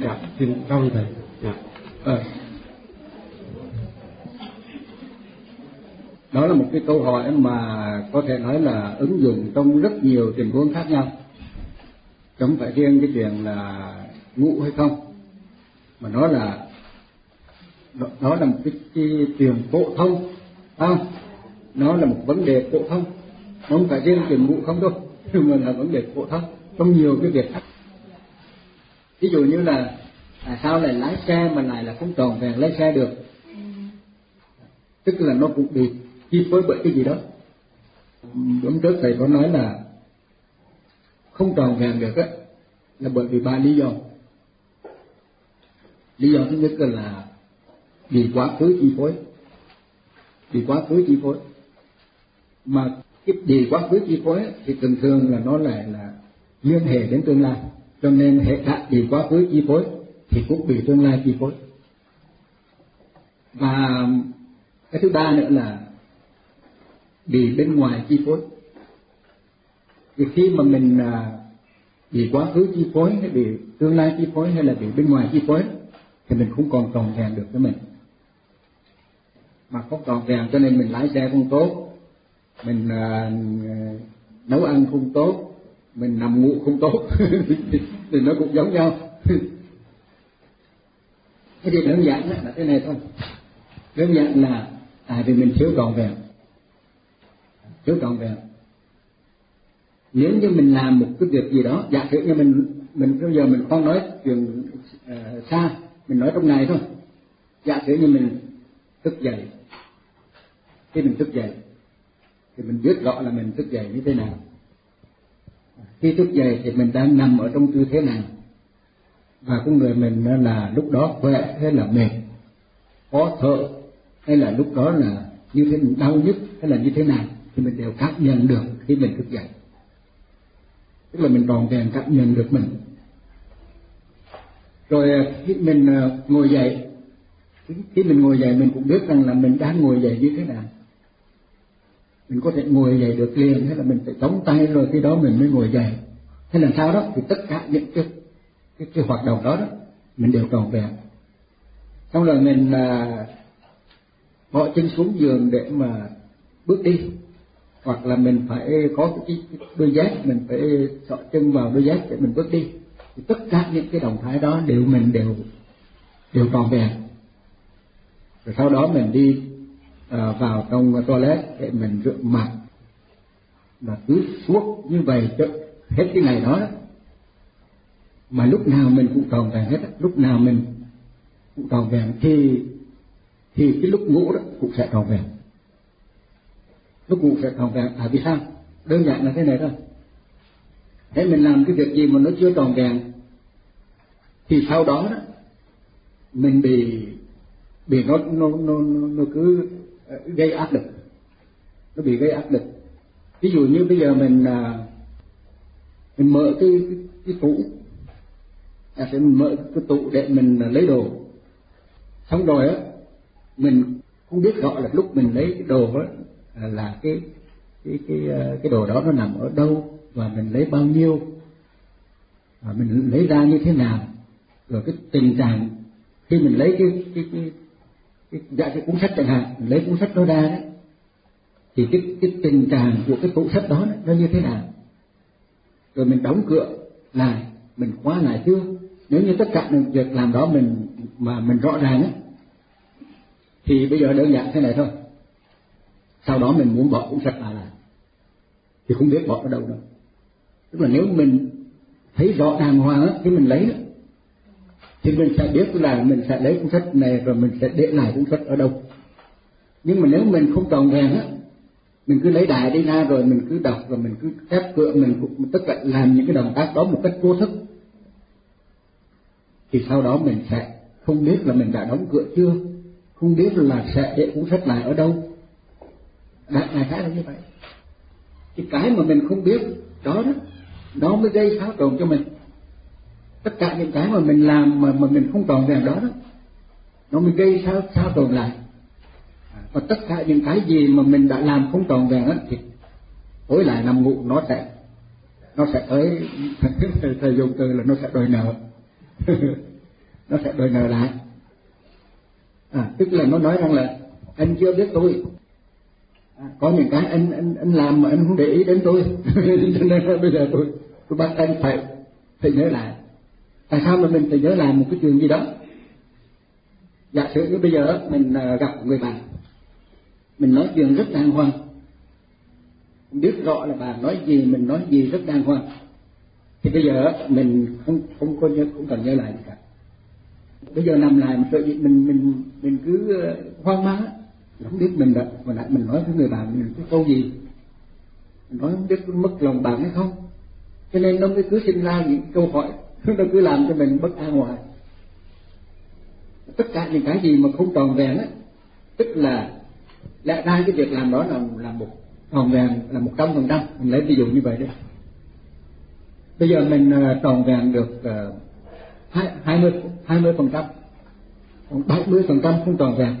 Dạ xin cảm ơn thầy. Dạ. À. đó là một cái câu hỏi mà có thể nói là ứng dụng trong rất nhiều tình huống khác nhau. Không phải riêng cái chuyện là ngủ hay không mà nó là đó, đó là một cái, cái chuyện phổ thông không nó là một vấn đề phổ thông. Nó không phải riêng tiền ngủ không đâu mà là vấn đề phổ thông trong nhiều cái việc khác. Ví dụ như là à, sao lại lái xe mà lại là không tròn vẹn lái xe được? Tức là nó cũng bị chi phối bởi cái gì đó. Hôm trước thầy có nói là không tròn vẹn được á là bởi vì ba lý do. Lý do thứ nhất là vì quá khứ chi phối bị quá khứ chi phối. Mà cái gì quá khứ chi phối thì thường thường là nó lại là liên hệ đến tương lai. Cho nên hệ đã bị quá khứ chi phối thì cũng bị tương lai chi phối. Và cái thứ ba nữa là bị bên ngoài chi phối. Thì khi mà mình à, bị quá khứ chi phối hay bị tương lai chi phối hay là bị bên ngoài chi phối, thì mình không còn tròn vẹn được với mình mặt không còn vẹn cho nên mình lái xe không tốt. Mình ờ, nấu ăn không tốt. Mình nằm ngủ không tốt. Thì nó cũng giống nhau. Cái điều đơn giản là thế này thôi. Đơn giản là tại vì mình thiếu trọn vẹn thiếu trọn vẹn nếu như mình làm một cái việc gì đó giả sử như mình mình bây giờ mình không nói chuyện uh, xa mình nói trong này thôi. Giả sử như mình thức dậy khi mình thức dậy. Thì mình biết rõ là mình thức dậy như thế nào. Khi thức dậy thì mình đang nằm ở trong tư thế nào và con người mình là lúc đó khỏe hay là mệt, khó thở, hay là lúc đó là như thế đau nhức hay là như thế nào thì mình đều cảm nhận được khi mình thức dậy. Tức là mình tròn vẹn cảm nhận được mình. Rồi à, khi mình à, ngồi dậy, khi mình ngồi dậy mình cũng biết rằng là mình đang ngồi dậy như thế nào mình có thể ngồi dậy được liền hay là mình phải chống tay rồi khi đó mình mới ngồi dậy. Hay là sao đó thì tất cả những cái cái, cái hoạt động đó đó mình đều tròn vẹn. Xong rồi mình à, bỏ chân xuống giường để mà bước đi. Hoặc là mình phải có cái, cái đôi dép mình phải sọ chân vào đôi dép để mình bước đi. Thì tất cả những cái động thái đó đều mình đều đều tròn vẹn. Rồi sau đó mình đi à, vào trong toilet để mình rửa mặt. Và cứ suốt như vậy cho hết cái ngày đó mà lúc nào mình cũng tròn vẹn hết lúc nào mình cũng tròn vẹn thì thì cái lúc ngủ đó cũng sẽ tròn vẹn. Lúc ngủ sẽ tròn vẹn. Tại vì sao? Đơn giản là thế này thôi. Thế mình làm cái việc gì mà nó chưa tròn vẹn thì sau đó đó mình bị bị nó nó nó nó cứ Ờ, gây áp lực. Nó bị gây áp lực. Ví dụ như bây giờ mình à, mình mở cái cái, tủ. À, sẽ mở cái tủ để mình à, lấy đồ. Xong rồi á mình không biết rõ là lúc mình lấy cái đồ đó là cái cái cái à, cái đồ đó nó nằm ở đâu và mình lấy bao nhiêu. Và mình lấy ra như thế nào. Rồi cái tình trạng khi mình lấy cái cái cái, dạ, cái cuốn sách chẳng hạn lấy cuốn sách đó ra đấy thì cái cái tình trạng của cái cuốn sách đó nó như thế nào? Rồi mình đóng cửa lại mình khóa lại chưa? Nếu như tất cả những việc làm đó mình mà mình rõ ràng ấy, thì bây giờ đơn giản thế này thôi. Sau đó mình muốn bỏ cuốn sách lại lại thì không biết bỏ ở đâu đâu tức là nếu mình thấy rõ đàng hoàng ấy, thì mình lấy đó, thì mình sẽ biết là mình sẽ lấy cuốn sách này rồi mình sẽ để lại cuốn sách ở đâu. Nhưng mà nếu mình không tròn vẹn á, mình cứ lấy đại đi ra rồi mình cứ đọc rồi mình cứ khép cửa, mình cũng tất cả làm những cái động tác đó một cách vô thức, thì sau đó mình sẽ không biết là mình đã đóng cửa chưa, không biết là sẽ để cuốn sách lại ở đâu. Đại đại khái là như vậy. Thì cái mà mình không biết, đó đó, nó mới gây xáo trộn cho mình tất cả những cái mà mình làm mà mà mình không tròn vẹn đó đó nó mới gây sao sao tồn lại. Và tất cả những cái gì mà mình đã làm không tròn vẹn đó thì tối lại nằm ngủ nó sẽ nó sẽ tới thầy, thầy dùng từ là nó sẽ đòi nợ. Nó sẽ đòi nợ lại. À, tức là nó nói rằng là anh chưa biết tôi. À, có những cái anh anh anh làm mà anh không để ý đến tôi. Cho nên bây giờ tôi tôi bắt anh phải phải nhớ lại tại sao mà mình phải nhớ làm một cái chuyện gì đó? Giả sử như bây giờ mình à, gặp người bạn, mình nói chuyện rất đàng hoàng. Biết rõ là bà nói gì, mình nói gì rất đàng hoàng. Thì bây giờ mình không không có nhớ, không cần nhớ lại gì cả. Bây giờ nằm lại mình mình mình mình mình cứ ờ, hoang mang không biết mình đã mình lại mình nói với người bạn mình cái câu gì. Mình nói không biết mất lòng bạn hay không. Cho nên nó mới cứ sinh ra những câu hỏi nó cứ làm cho mình bất an hoài. Tất cả những cái gì mà không tròn vẹn á tức là lẽ ra cái việc làm đó là là một tròn vẹn là một trăm phần trăm. Mình lấy ví dụ như vậy đấy bây giờ mình ờ, tròn vẹn được ờ, hai mươi hai mươi phần trăm. Bảy mươi phần trăm không tròn vẹn.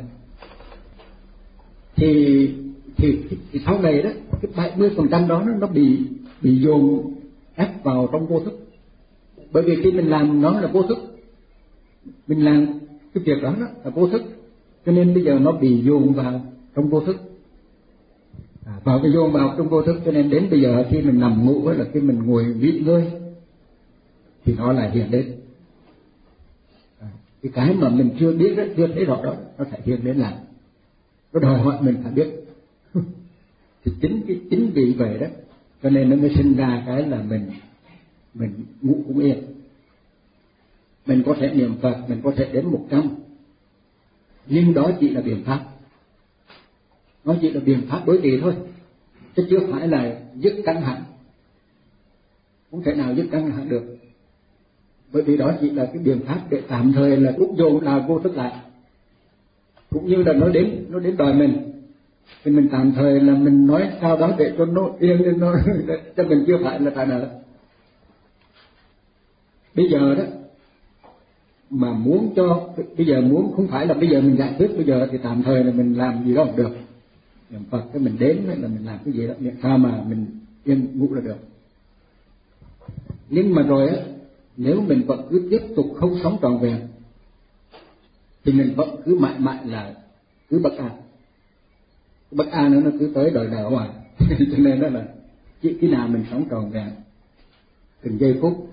Thì, thì thì sau này đó cái bảy mươi phần trăm đó nó, nó bị bị dồn ép vào trong vô thức bởi vì khi mình làm nó là vô thức. Mình làm cái việc đó, đó là vô thức. Cho nên bây giờ nó bị dồn vào trong vô thức. À, vào cái dồn vào trong vô thức cho nên đến bây giờ khi mình nằm ngủ là khi mình ngồi nghỉ ngơi thì nó lại hiện đến à, cái cái mà mình chưa biết đó, chưa thấy rõ đó nó sẽ hiện đến là nó đòi hỏi mình phải biết. Thì chính cái chính vì vậy đó cho nên nó mới sinh ra cái là mình mình ngủ cũng yên. Mình có thể niệm phật, mình có thể đến một trăm. Nhưng đó chỉ là biện pháp. Nó chỉ là biện pháp đối trị thôi. Chứ chưa phải là dứt căng thẳng. Không thể nào dứt căng thẳng được. Bởi vì đó chỉ là cái biện pháp để tạm thời là úp dồn là vô thức lại. Cũng như là nó đến nó đến đòi mình. Thì mình tạm thời là mình nói sao đó để cho nó yên lên nó, cho mình chưa phải là tai nợ bây giờ đó, mà muốn cho, bây giờ muốn không phải là bây giờ mình giải quyết bây giờ thì tạm thời là mình làm gì đó không được. Niệm phật cái mình đến là mình làm cái gì đó, niệm sao mà mình yên ngủ là được. Nhưng mà rồi á, nếu mình vẫn cứ tiếp tục không sống trọn vẹn, thì mình vẫn cứ mãi mãi là cứ bất an. Bất an nữa nó cứ tới đời đời hoài cho nên đó là chỉ khi nào mình sống tròn vẹn, từng giây phút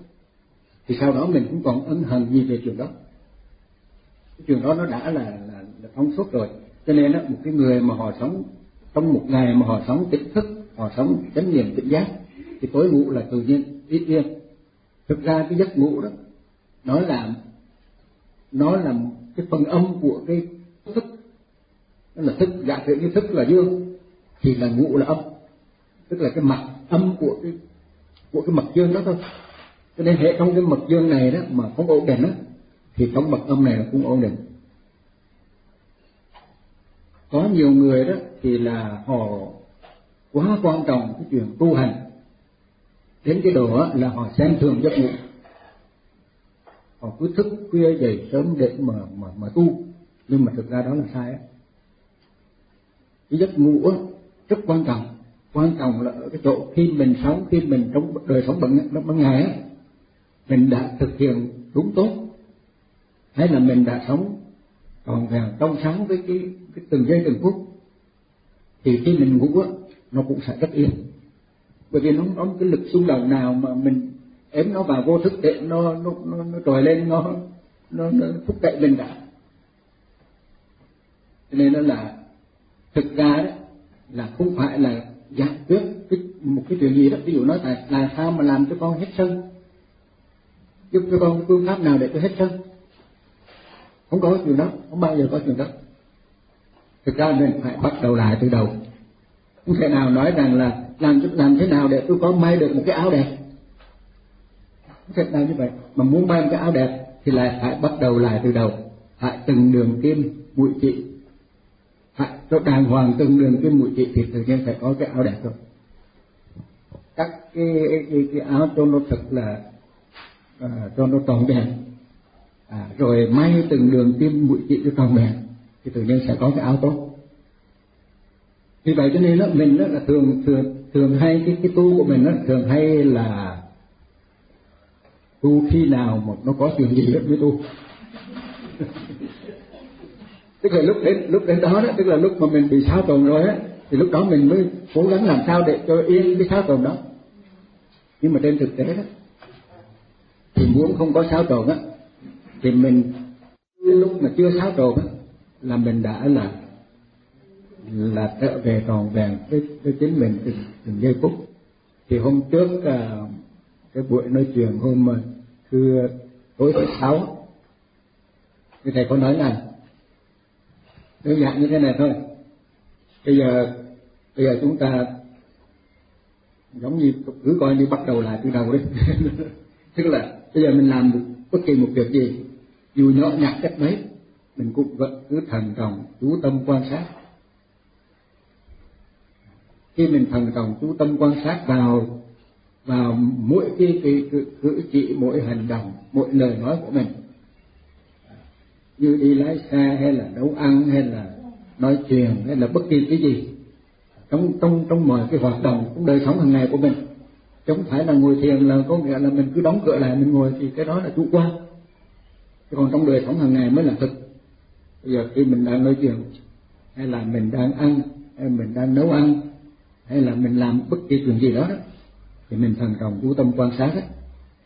thì sau đó mình cũng còn ân hận gì về chuyện đó. Trường chuyện đó nó đã là là, là thông suốt rồi. Cho nên đó một cái người mà họ sống trong một ngày mà họ sống tỉnh thức họ sống chánh niệm tỉnh giác thì tối ngủ là tự nhiên ít yên. Thực ra cái giấc ngủ đó nó là nó là cái phần âm của cái thức. Nó là thức giả sử như thức là dương thì là ngủ là âm. Tức là cái mặt âm của cái của cái mặt dương đó thôi cho nên hệ trong cái mật dương này đó mà không ổn định đó thì trong mật âm này cũng ổn định. Có nhiều người đó thì là họ quá quan trọng cái chuyện tu hành. Đến cái độ là họ xem thường giấc ngủ. Họ cứ thức khuya dậy sớm để mà mà mà tu. Nhưng mà thực ra đó là sai á. Cái giấc ngủ rất quan trọng. Quan trọng là ở cái chỗ khi mình sống, khi mình trong đời sống bằng bận ngày á mình đã thực hiện đúng tốt. Hay là mình đã sống còn vẹn trong sáng với cái, cái từng giây từng phút thì khi mình ngủ á nó cũng sẽ rất yên. Bởi vì nó có một cái lực xung động nào mà mình ém nó vào vô thức để nó nó nó, nó trồi lên nó nó, nó thúc đẩy mình đã. Cho nên nó là thực ra đó là không phải là giải quyết cái, một cái chuyện gì đó. Ví dụ nói là là sao mà làm cho con hết sân? Giúp cho con phương pháp nào để cho hết sân không có chuyện đó không bao giờ có chuyện đó. Thực ra mình phải bắt đầu lại từ đầu. Không thể nào nói rằng là làm làm thế nào để tôi có may được một cái áo đẹp. Không thể nào như vậy. Mà muốn may một cái áo đẹp thì lại phải bắt đầu lại từ đầu. Phải từng đường kim mũi chỉ phải cho đàng hoàng từng đường kim mũi chỉ thì tự nhiên phải có cái áo đẹp thôi. Các cái, cái, cái áo cho nó thật là à, cho nó tròn đẹp à, rồi may từng đường kim mũi chỉ cho tròn đẹp thì tự nhiên sẽ có cái áo tốt. Vì vậy cho nên đó mình đó là thường thường thường hay cái cái tu của mình đó thường hay là tu khi nào mà nó có chuyện gì đó mới tu. Tức là lúc đến lúc đến đó đó tức là lúc mà mình bị sao tồn rồi á thì lúc đó mình mới cố gắng làm sao để cho yên cái sao tồn đó. Nhưng mà trên thực tế đó thì muốn không có sáu trộn á thì mình lúc mà chưa sáu trộn á là mình đã là là trở về tròn vẹn với, với chính mình từng, từng giây phút. Thì hôm trước à, cái buổi nói chuyện hôm à, thứ tối thứ sáu thì thầy có nói là đơn giản như thế này thôi bây giờ bây giờ chúng ta giống như cứ coi như bắt đầu lại từ đầu đi. Tức là bây giờ mình làm bất kỳ một việc gì dù nhỏ nhặt cách mấy mình cũng vẫn cứ thần trọng chú tâm quan sát. Khi mình thần trọng chú tâm quan sát vào vào mỗi cái, cái, cái cử chỉ mỗi hành động mỗi lời nói của mình như đi lái xe hay là nấu ăn hay là nói chuyện hay là bất kỳ cái gì trong trong trong mọi cái hoạt động trong đời sống hàng ngày của mình chứ không phải là ngồi thiền là có nghĩa là mình cứ đóng cửa lại mình ngồi thì cái đó là chủ quan. Còn trong đời sống hàng ngày mới là thực. Bây giờ khi mình đang nói chuyện hay là mình đang ăn hay mình đang nấu ăn hay là mình làm bất kỳ chuyện gì đó, đó thì mình thần trọng chú tâm quan sát ấy,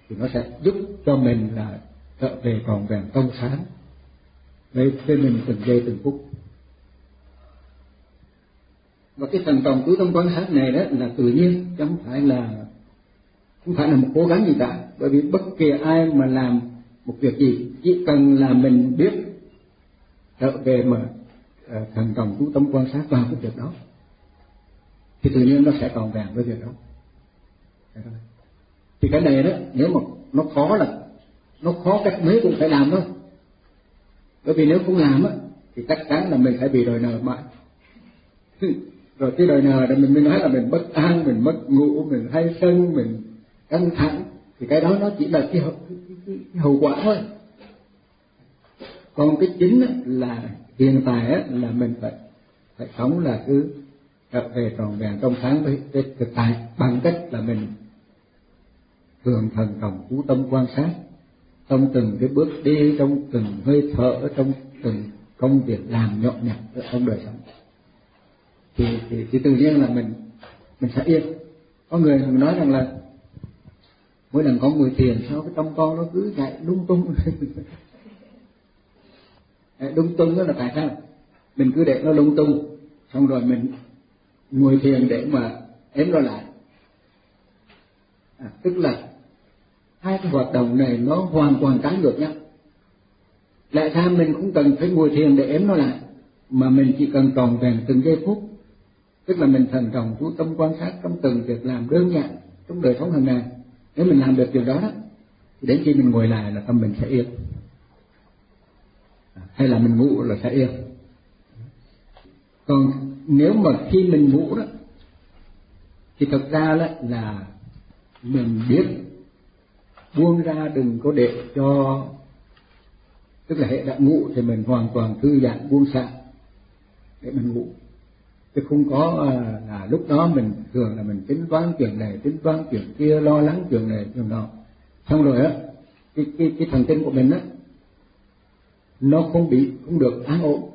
thì nó sẽ giúp cho mình là trở về còn vẹn trong sáng. Với với mình từng giây từng phút. Và cái thần trọng chú tâm quan sát này đó là tự nhiên chứ không phải là không phải là một cố gắng gì cả. Bởi vì bất kỳ ai mà làm một việc gì, chỉ cần là mình biết trở về mà ờ, thần trọng chú tâm quan sát vào cái việc đó, thì tự nhiên nó sẽ còn vàng với việc đó. Thì cái này đó, nếu mà nó khó là, nó khó cách mấy cũng phải làm thôi. Bởi vì nếu không làm á, thì chắc chắn là mình sẽ bị đòi nợ mãi. Rồi cái đòi nợ là mình mới nói là mình bất an, mình mất ngủ, mình hay sân, mình căng thẳng thì cái đó nó chỉ là cái hậu, cái, cái, cái hậu quả thôi. Còn cái chính là hiện tại là mình phải phải sống là cứ trở về tròn vẹn trong sáng với, với thực tại bằng cách là mình thường thần trọng chú tâm quan sát trong từng cái bước đi trong từng hơi thở trong từng công việc làm nhọn nhặt ở trong đời sống. Thì, thì, thì tự nhiên là mình mình sẽ yên. Có người mình nói rằng là mỗi lần có người tiền sao cái tâm con nó cứ chạy lung tung? Lung tung đó là tại sao? Mình cứ để nó lung tung xong rồi mình ngồi thiền để mà ém nó lại. À, tức là hai cái hoạt động này nó hoàn toàn trái ngược nhau. Lại ra mình cũng cần phải ngồi thiền để ém nó lại mà mình chỉ cần tròn vẹn từng giây phút? Tức là mình thần trọng chú tâm quan sát trong từng việc làm đơn giản trong đời sống hàng ngày nếu mình làm được điều đó đó, thì đến khi mình ngồi lại là tâm mình sẽ yên. À, hay là mình ngủ là sẽ yên. Còn nếu mà khi mình ngủ đó, thì thực ra đó là mình biết buông ra đừng có để cho, tức là hệ đã ngủ thì mình hoàn toàn thư giãn, buông xả để mình ngủ chứ không có à, là lúc đó mình thường là mình tính toán chuyện này tính toán chuyện kia lo lắng chuyện này chuyện nọ. Xong rồi á cái cái cái thần kinh của mình á nó không bị không được an ổn.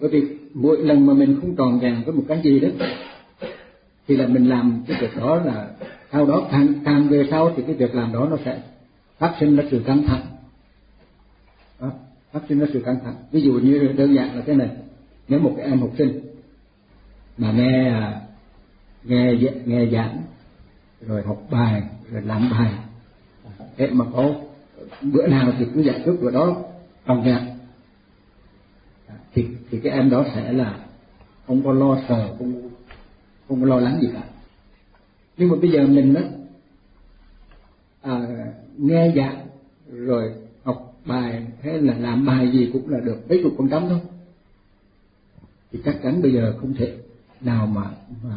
Bởi vì mỗi lần mà mình không tròn vẹn với một cái gì đó thì là mình làm cái việc đó là sau đó càng càng về sau thì cái việc làm đó nó sẽ phát sinh ra sự căng thẳng. Đó, phát sinh ra sự căng thẳng. Ví dụ như đơn giản là thế này nếu một cái em học sinh mà nghe nghe nghe giảng rồi học bài rồi làm bài. Thế mà có bữa nào thì cứ giải quyết bữa đó tròn nhạc. Thì thì cái em đó sẽ là không có lo sợ không không có lo lắng gì cả. Nhưng mà bây giờ mình đó à, nghe giảng rồi học bài thế là làm bài gì cũng là được mấy chục phần trăm thôi. Thì chắc chắn bây giờ không thể nào mà mà,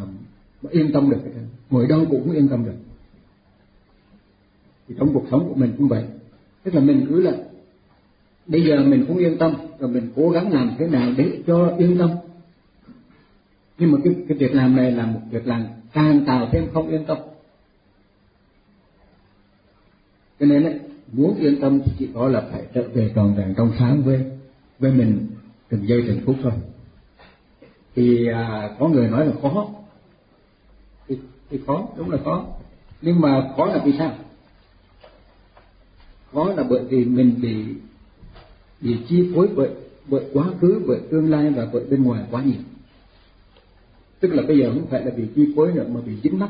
mà yên tâm được. Ngồi đâu cũng không yên tâm được. Thì trong cuộc sống của mình cũng vậy. Tức là mình cứ là bây giờ mình cũng yên tâm rồi mình cố gắng làm thế nào để cho yên tâm. Nhưng mà cái cái việc làm này là một việc làm càng tạo thêm không yên tâm. Cho nên ấy, muốn yên tâm thì chỉ có là phải trở về tròn vẹn trong sáng với với mình từng giây từng phút thôi thì à, có người nói là khó thì, thì khó đúng là khó nhưng mà khó là vì sao? Khó là bởi vì mình bị bị chi phối bởi bởi quá khứ bởi tương lai và bởi bên ngoài quá nhiều. Tức là bây giờ không phải là bị chi phối nữa mà bị dính mắc.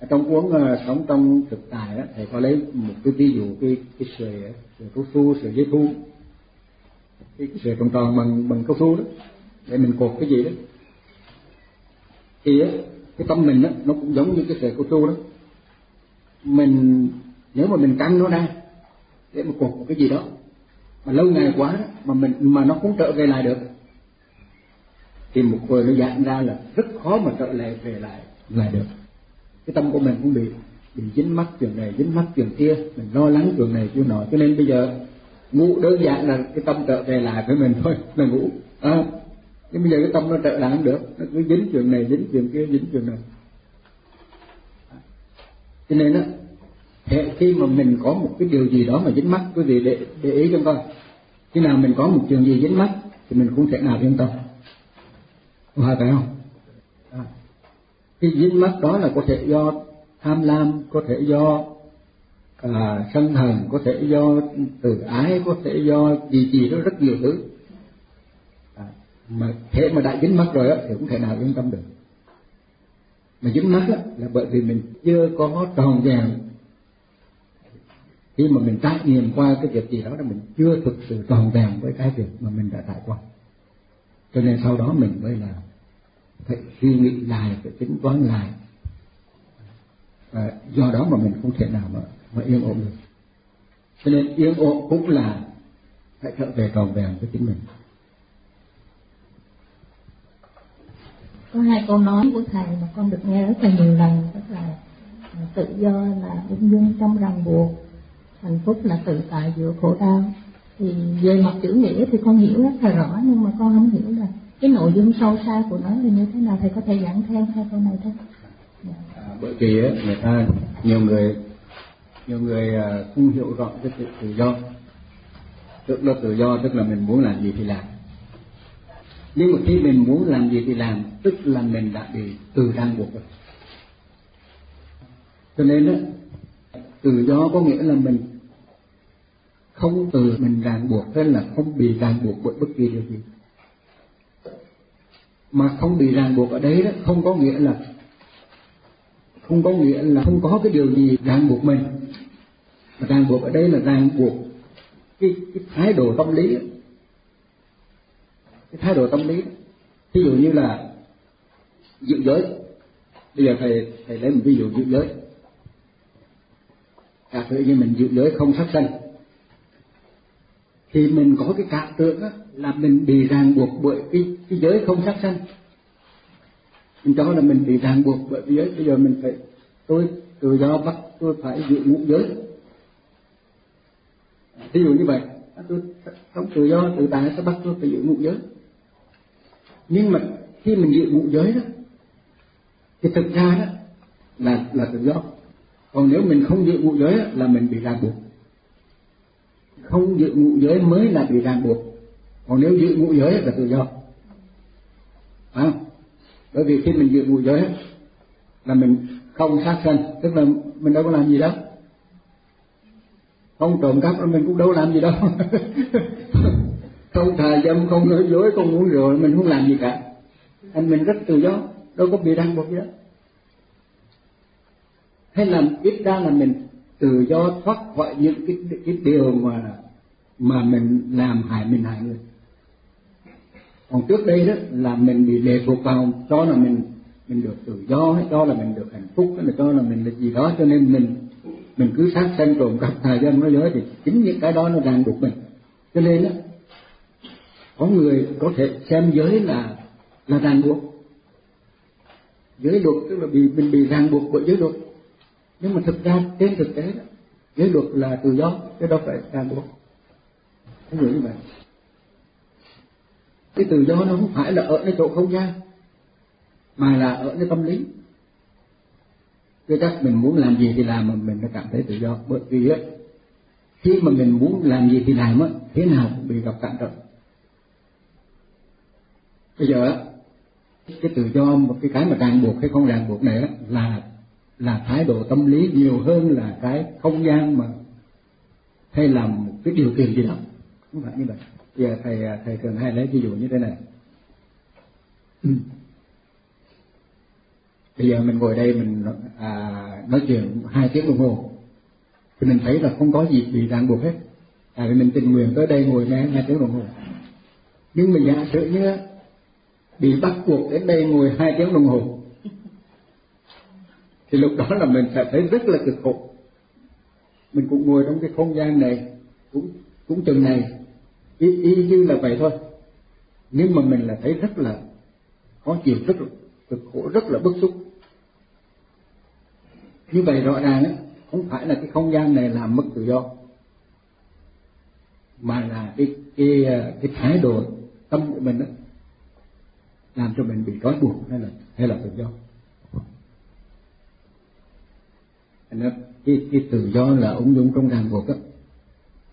Ở trong cuốn uh, sống trong thực tài đó, thầy có lấy một cái ví dụ cái cái sợi sợi cao su sợi dây thu. Cái, cái sợi tròn tròn bằng bằng cao su đó để mình cột cái gì đó. Thì á, cái tâm mình á, nó cũng giống như cái sợi cao su đó. Mình nếu mà mình căng nó ra để mà cột một cái gì đó mà lâu ngày quá đó, mà mình mà nó cũng trở về lại được thì một hồi nó giãn ra là rất khó mà trở lại về lại lại được. Cái tâm của mình cũng bị bị dính mắc chuyện này dính mắc chuyện kia. Mình lo lắng chuyện này chuyện nọ cho nên bây giờ ngủ đơn giản là cái tâm trở về lại với mình thôi là ngủ. À, nhưng bây giờ cái tâm nó trật lại được nó cứ dính chuyện này dính chuyện kia dính chuyện này cho nên á khi mà mình có một cái điều gì đó mà dính mắt quý vị để để ý cho con. Khi nào mình có một chuyện gì dính mắt thì mình cũng thể nào yên tâm. Có phải không? À. cái dính mắt đó là có thể do tham lam có thể do à, sân hận có thể do từ ái có thể do gì gì đó rất nhiều thứ mà thế mà đã dính mắt rồi á thì cũng thể nào yên tâm được. Mà dính mắt á là bởi vì mình chưa có tròn vẹn. Khi mà mình trải nghiệm qua cái việc gì đó là mình chưa thực sự tròn vẹn với cái việc mà mình đã trải qua. Cho nên sau đó mình mới là phải suy nghĩ lại phải tính toán lại. Và do đó mà mình không thể nào mà, mà yên ổn được. Cho nên yên ổn cũng là phải trở về tròn vẹn với chính mình. Có hai câu nói của thầy mà con được nghe rất là nhiều lần tức là tự do là ung dung trong ràng buộc hạnh phúc là tự tại giữa khổ đau. Thì về mặt chữ nghĩa thì con hiểu rất là rõ nhưng mà con không hiểu là cái nội dung sâu xa của nó là như thế nào. Thầy có thể giảng thêm hai câu này thôi à, bởi vì ấy, người ta nhiều người nhiều người à, không hiểu rõ cái tự, tự do. Tức là tự do tức là mình muốn làm gì thì làm nhưng mà khi mình muốn làm gì thì làm tức là mình đã bị từ ràng buộc rồi. Cho nên đó tự do có nghĩa là mình không từ mình ràng buộc nên là không bị ràng buộc bởi bất kỳ điều gì. Mà không bị ràng buộc ở đấy đó không có nghĩa là không có nghĩa là không có cái điều gì ràng buộc mình. Mà ràng buộc ở đây là ràng buộc cái, cái thái độ tâm lý cái thái độ tâm lý ví dụ như là dự giới. Bây giờ thầy thầy lấy một ví dụ dự giới. Cả tự như mình dự giới không sát sanh. Thì mình có cái cảm tưởng đó, là mình bị ràng buộc bởi cái, cái giới không sát sanh. Mình cho là mình bị ràng buộc bởi cái giới. Bây giờ mình phải tôi tự do bắt tôi phải giữ ngũ giới. Ví dụ như vậy tôi sống tự do tự tại sẽ bắt tôi phải giữ ngũ giới nhưng mà khi mình giữ ngũ giới đó thì thực ra đó là là tự do. Còn nếu mình không giữ ngũ giới đó, là mình bị ràng buộc. Không giữ ngũ giới mới là bị ràng buộc. Còn nếu giữ ngũ giới là tự do. À bởi vì khi mình giữ ngũ giới là mình không sát sanh tức là mình đâu có làm gì đâu. Không trộm cắp mình cũng đâu làm gì đâu. không thà dâm không nói dối không uống rượu mình không làm gì cả. Anh mình rất tự do đâu có bị ràng buộc gì đó hay làm ít ra là mình tự do thoát khỏi những cái, cái điều mà mà mình làm hại mình hại người. Còn trước đây đó là mình bị lệ thuộc vào cho là mình mình được tự do hay cho là mình được hạnh phúc hay là cho là mình là gì đó cho nên mình mình cứ sát sanh trộm cắp. Thời gian nói dối thì chính những cái đó nó ràng buộc mình. Cho nên đó có người có thể xem giới là là ràng buộc. Giới luật tức là bị mình bị ràng buộc bởi giới luật. Nhưng mà thực ra trên thực tế đó, giới luật là tự do chứ đâu phải ràng buộc. Cái người như vậy cái tự do nó không phải là ở nơi chỗ không gian mà là ở nơi tâm lý. Chứ chắc mình muốn làm gì thì làm mà mình mới cảm thấy tự do. Bởi vì á khi mà mình muốn làm gì thì làm á thế nào cũng bị gặp cản trở bây giờ cái tự do một cái cái mà ràng buộc hay không ràng buộc này là là thái độ tâm lý nhiều hơn là cái không gian mà hay là một cái điều kiện gì đó. Không phải như vậy. Giờ thầy thầy thường hay lấy ví dụ như thế này. Ừ. Bây giờ mình ngồi đây mình à, nói chuyện hai tiếng đồng hồ thì mình thấy là không có gì bị ràng buộc hết. Tại vì mình tình nguyện tới đây ngồi nghe hai tiếng đồng hồ. Nhưng mà giả sử như bị bắt buộc đến đây ngồi hai tiếng đồng hồ. Thì lúc đó là mình sẽ thấy rất là cực khổ. Mình cũng ngồi trong cái không gian này cũng cũng chừng này. Y, y như là vậy thôi. Nhưng mà mình là thấy rất là khó chịu rất là cực khổ rất là bức xúc. Như vậy rõ ràng ấy, không phải là cái không gian này làm mất tự do mà là cái cái cái thái độ tâm của mình đó làm cho mình bị trói buộc hay là hay là tự do. Nó cái cái tự do là ứng dụng trong ràng buộc á.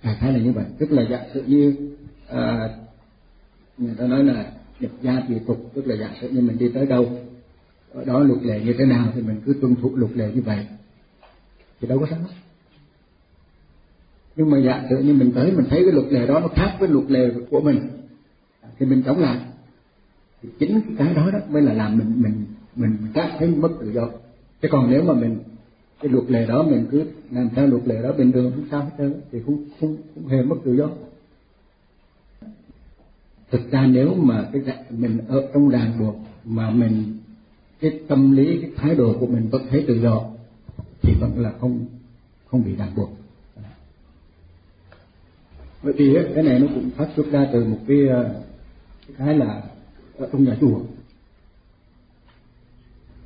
Đại khái là như vậy. Tức là giả sử như à, người ta nói là nhập gia tùy tục tức là giả sử như mình đi tới đâu ở đó luật lệ như thế nào thì mình cứ tuân thủ luật lệ như vậy. Thì đâu có sao hết. Nhưng mà giả sử như mình tới mình thấy cái luật lệ đó nó khác với luật lệ của mình thì mình chống lại thì chính cái đó đó mới là làm mình mình mình cảm thấy mất tự do. Chứ còn nếu mà mình, cái luật lệ đó mình cứ làm theo luật lệ đó bình thường không sao hết trơn thì không không không hề mất tự do. Thực ra nếu mà cái mình ở trong ràng buộc mà mình, cái tâm lý, cái thái độ của mình vẫn thấy tự do, thì vẫn là không không bị ràng buộc. Bởi vì cái này nó cũng phát xuất ra từ một cái ờ, cái là ở trong nhà chùa.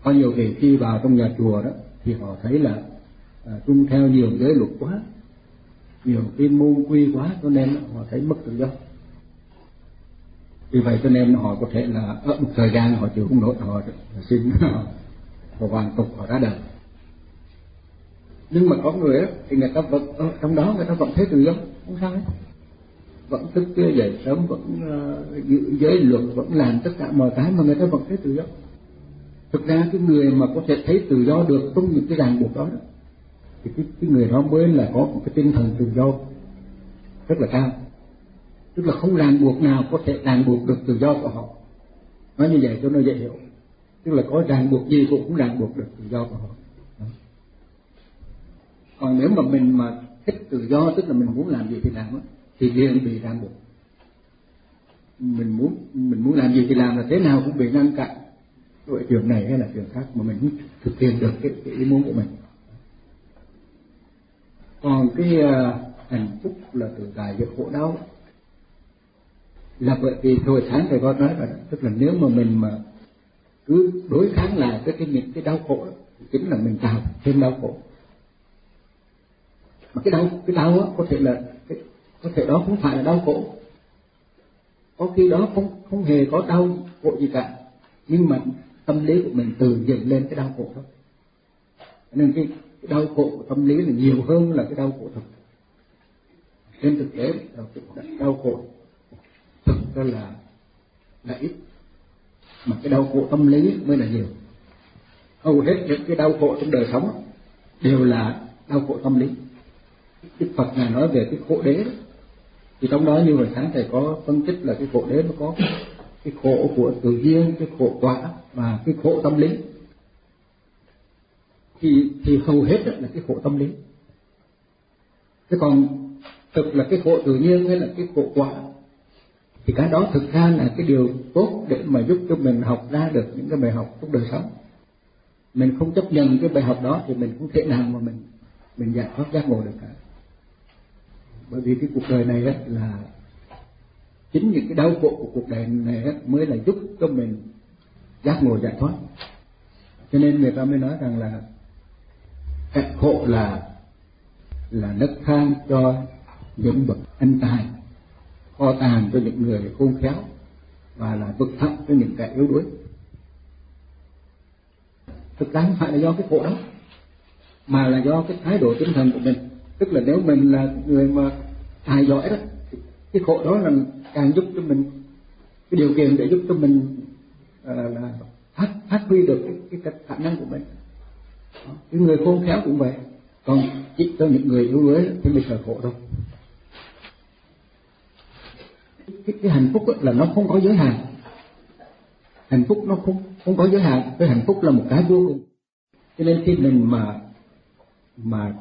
Có nhiều khi khi vào trong nhà chùa đó thì họ thấy là à, tuân theo nhiều giới luật quá nhiều cái môn quy quá cho nên họ thấy mất tự do. Vì vậy cho nên họ có thể là ở một thời gian họ chịu không nổi họ xin họ, họ hoàn tục họ ra đời. Nhưng mà có người ấy, thì người ta vẫn ở trong đó người ta vẫn thấy tự do không sao hết vẫn thức dậy sớm vẫn ờ, uh, giữ giới luật vẫn làm tất cả mọi cái mà người ta vẫn thấy tự do. Thực ra cái người mà có thể thấy tự do được trong những cái ràng buộc đó, đó thì cái, cái người đó mới là có một cái tinh thần tự do rất là cao. Tức là không ràng buộc nào có thể ràng buộc được tự do của họ. Nói như vậy cho nó dễ hiểu. Tức là có ràng buộc gì cũng không ràng buộc được tự do của họ. Còn nếu mà mình mà thích tự do tức là mình muốn làm gì thì làm đó, thì liền bị ràng buộc mình muốn mình muốn làm gì thì làm là thế nào cũng bị ngăn cản. Đội trường này hay là trường khác mà mình thực hiện được cái, cái ý muốn của mình. Còn cái uh, hạnh phúc là từ giải được khổ đau. Là bởi vì hồi sáng thầy có nói là tức là nếu mà mình mà cứ đối kháng lại với cái những cái đau khổ thì chính là mình tạo thêm đau khổ. Mà cái đau cái đau á có thể là có thể đó không phải là đau khổ. Có khi đó không không hề có đau khổ gì cả. Nhưng mà tâm lý của mình từ dựng lên cái đau khổ đó. Nên cái, cái đau khổ của tâm lý là nhiều hơn là cái đau khổ thực. Trên thực tế đau, đau khổ. Thực ra là là ít. Mà cái đau khổ tâm lý mới là nhiều. Hầu hết những cái đau khổ trong đời sống đều là đau khổ tâm lý. Đức Phật ngài nói về cái khổ đế thì trong đó như hồi sáng thầy có phân tích là cái khổ đấy nó có cái khổ của tự nhiên cái khổ quả và cái khổ tâm lý. Thì thì hầu hết là cái khổ tâm lý. Thế còn thực là cái khổ tự nhiên hay là cái khổ quả, thì cái đó thực ra là cái điều tốt để mà giúp cho mình học ra được những cái bài học trong đời sống. Mình không chấp nhận cái bài học đó thì mình không thể nào mà mình mình giải thoát giác ngộ được cả bởi vì cái cuộc đời này là chính những cái đau khổ của cuộc đời này mới là giúp cho mình giác ngộ giải thoát. Cho nên người ta mới nói rằng là cái khổ là là nấc thang cho những bậc anh tài, kho tàng cho những người khôn khéo và là vực thẳm cho những kẻ yếu đuối. Thực ra không phải là do cái khổ đó, mà là do cái thái độ tinh thần của mình tức là nếu mình là người mà tài giỏi đó thì cái khổ đó là càng giúp cho mình cái điều kiện để giúp cho mình à, là phát phát huy được cái, cái khả năng của mình. Cái người khôn khéo cũng vậy. Còn chỉ cho những người yếu đuối thì mình sợ khổ đâu cái, cái hạnh phúc là nó không có giới hạn. Hạnh phúc nó không không có giới hạn. Cái hạnh phúc là một cái vô cùng. Cho nên khi mình mà mà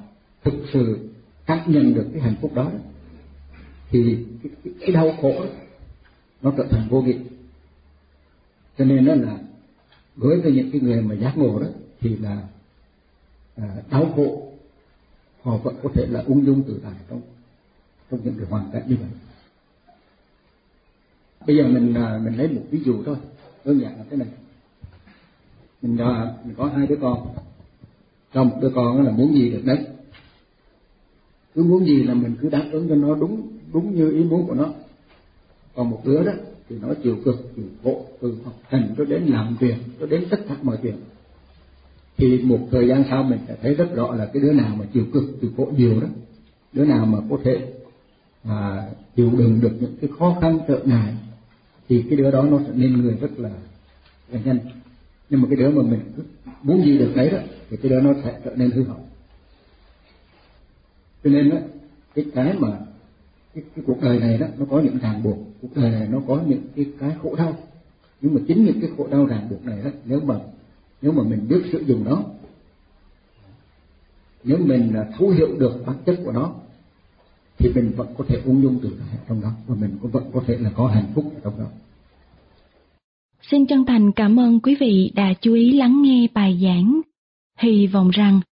thực sự cảm nhận được cái hạnh phúc đó thì cái, cái, cái đau khổ nó trở thành vô vị cho nên đó là với với những cái người mà giác ngộ đó thì là à, đau khổ họ vẫn có thể là ung dung tự tại trong trong những cái hoàn cảnh như vậy. Bây giờ mình à, mình lấy một ví dụ thôi đơn giản là thế này. Mình, à, mình có hai đứa con trong một đứa con là muốn gì được đấy? Cứ muốn gì là mình cứ đáp ứng cho nó đúng đúng như ý muốn của nó. Còn một đứa đó thì nó chịu cực chịu khổ từ học hành cho đến làm việc cho đến tất cả mọi chuyện thì một thời gian sau mình sẽ thấy rất rõ là cái đứa nào mà chịu cực chịu khổ nhiều đó. Đứa nào mà có thể à, chịu đựng được những cái khó khăn trở ngại thì cái đứa đó nó sẽ nên người rất là, là nhanh. Nhưng mà cái đứa mà mình muốn gì được đấy đó thì cái đứa nó sẽ trở nên hư hỏng cho nên đó cái cái mà cái, cái cuộc đời này đó nó có những ràng buộc cuộc đời này nó có những cái cái khổ đau nhưng mà chính những cái khổ đau ràng buộc này đó nếu mà nếu mà mình biết sử dụng nó nếu mình thấu hiểu được bản chất của nó thì mình vẫn có thể ung dung tự tại trong đó và mình cũng vẫn có thể là có hạnh phúc trong đó. Xin chân thành cảm ơn quý vị đã chú ý lắng nghe bài giảng. Hy vọng rằng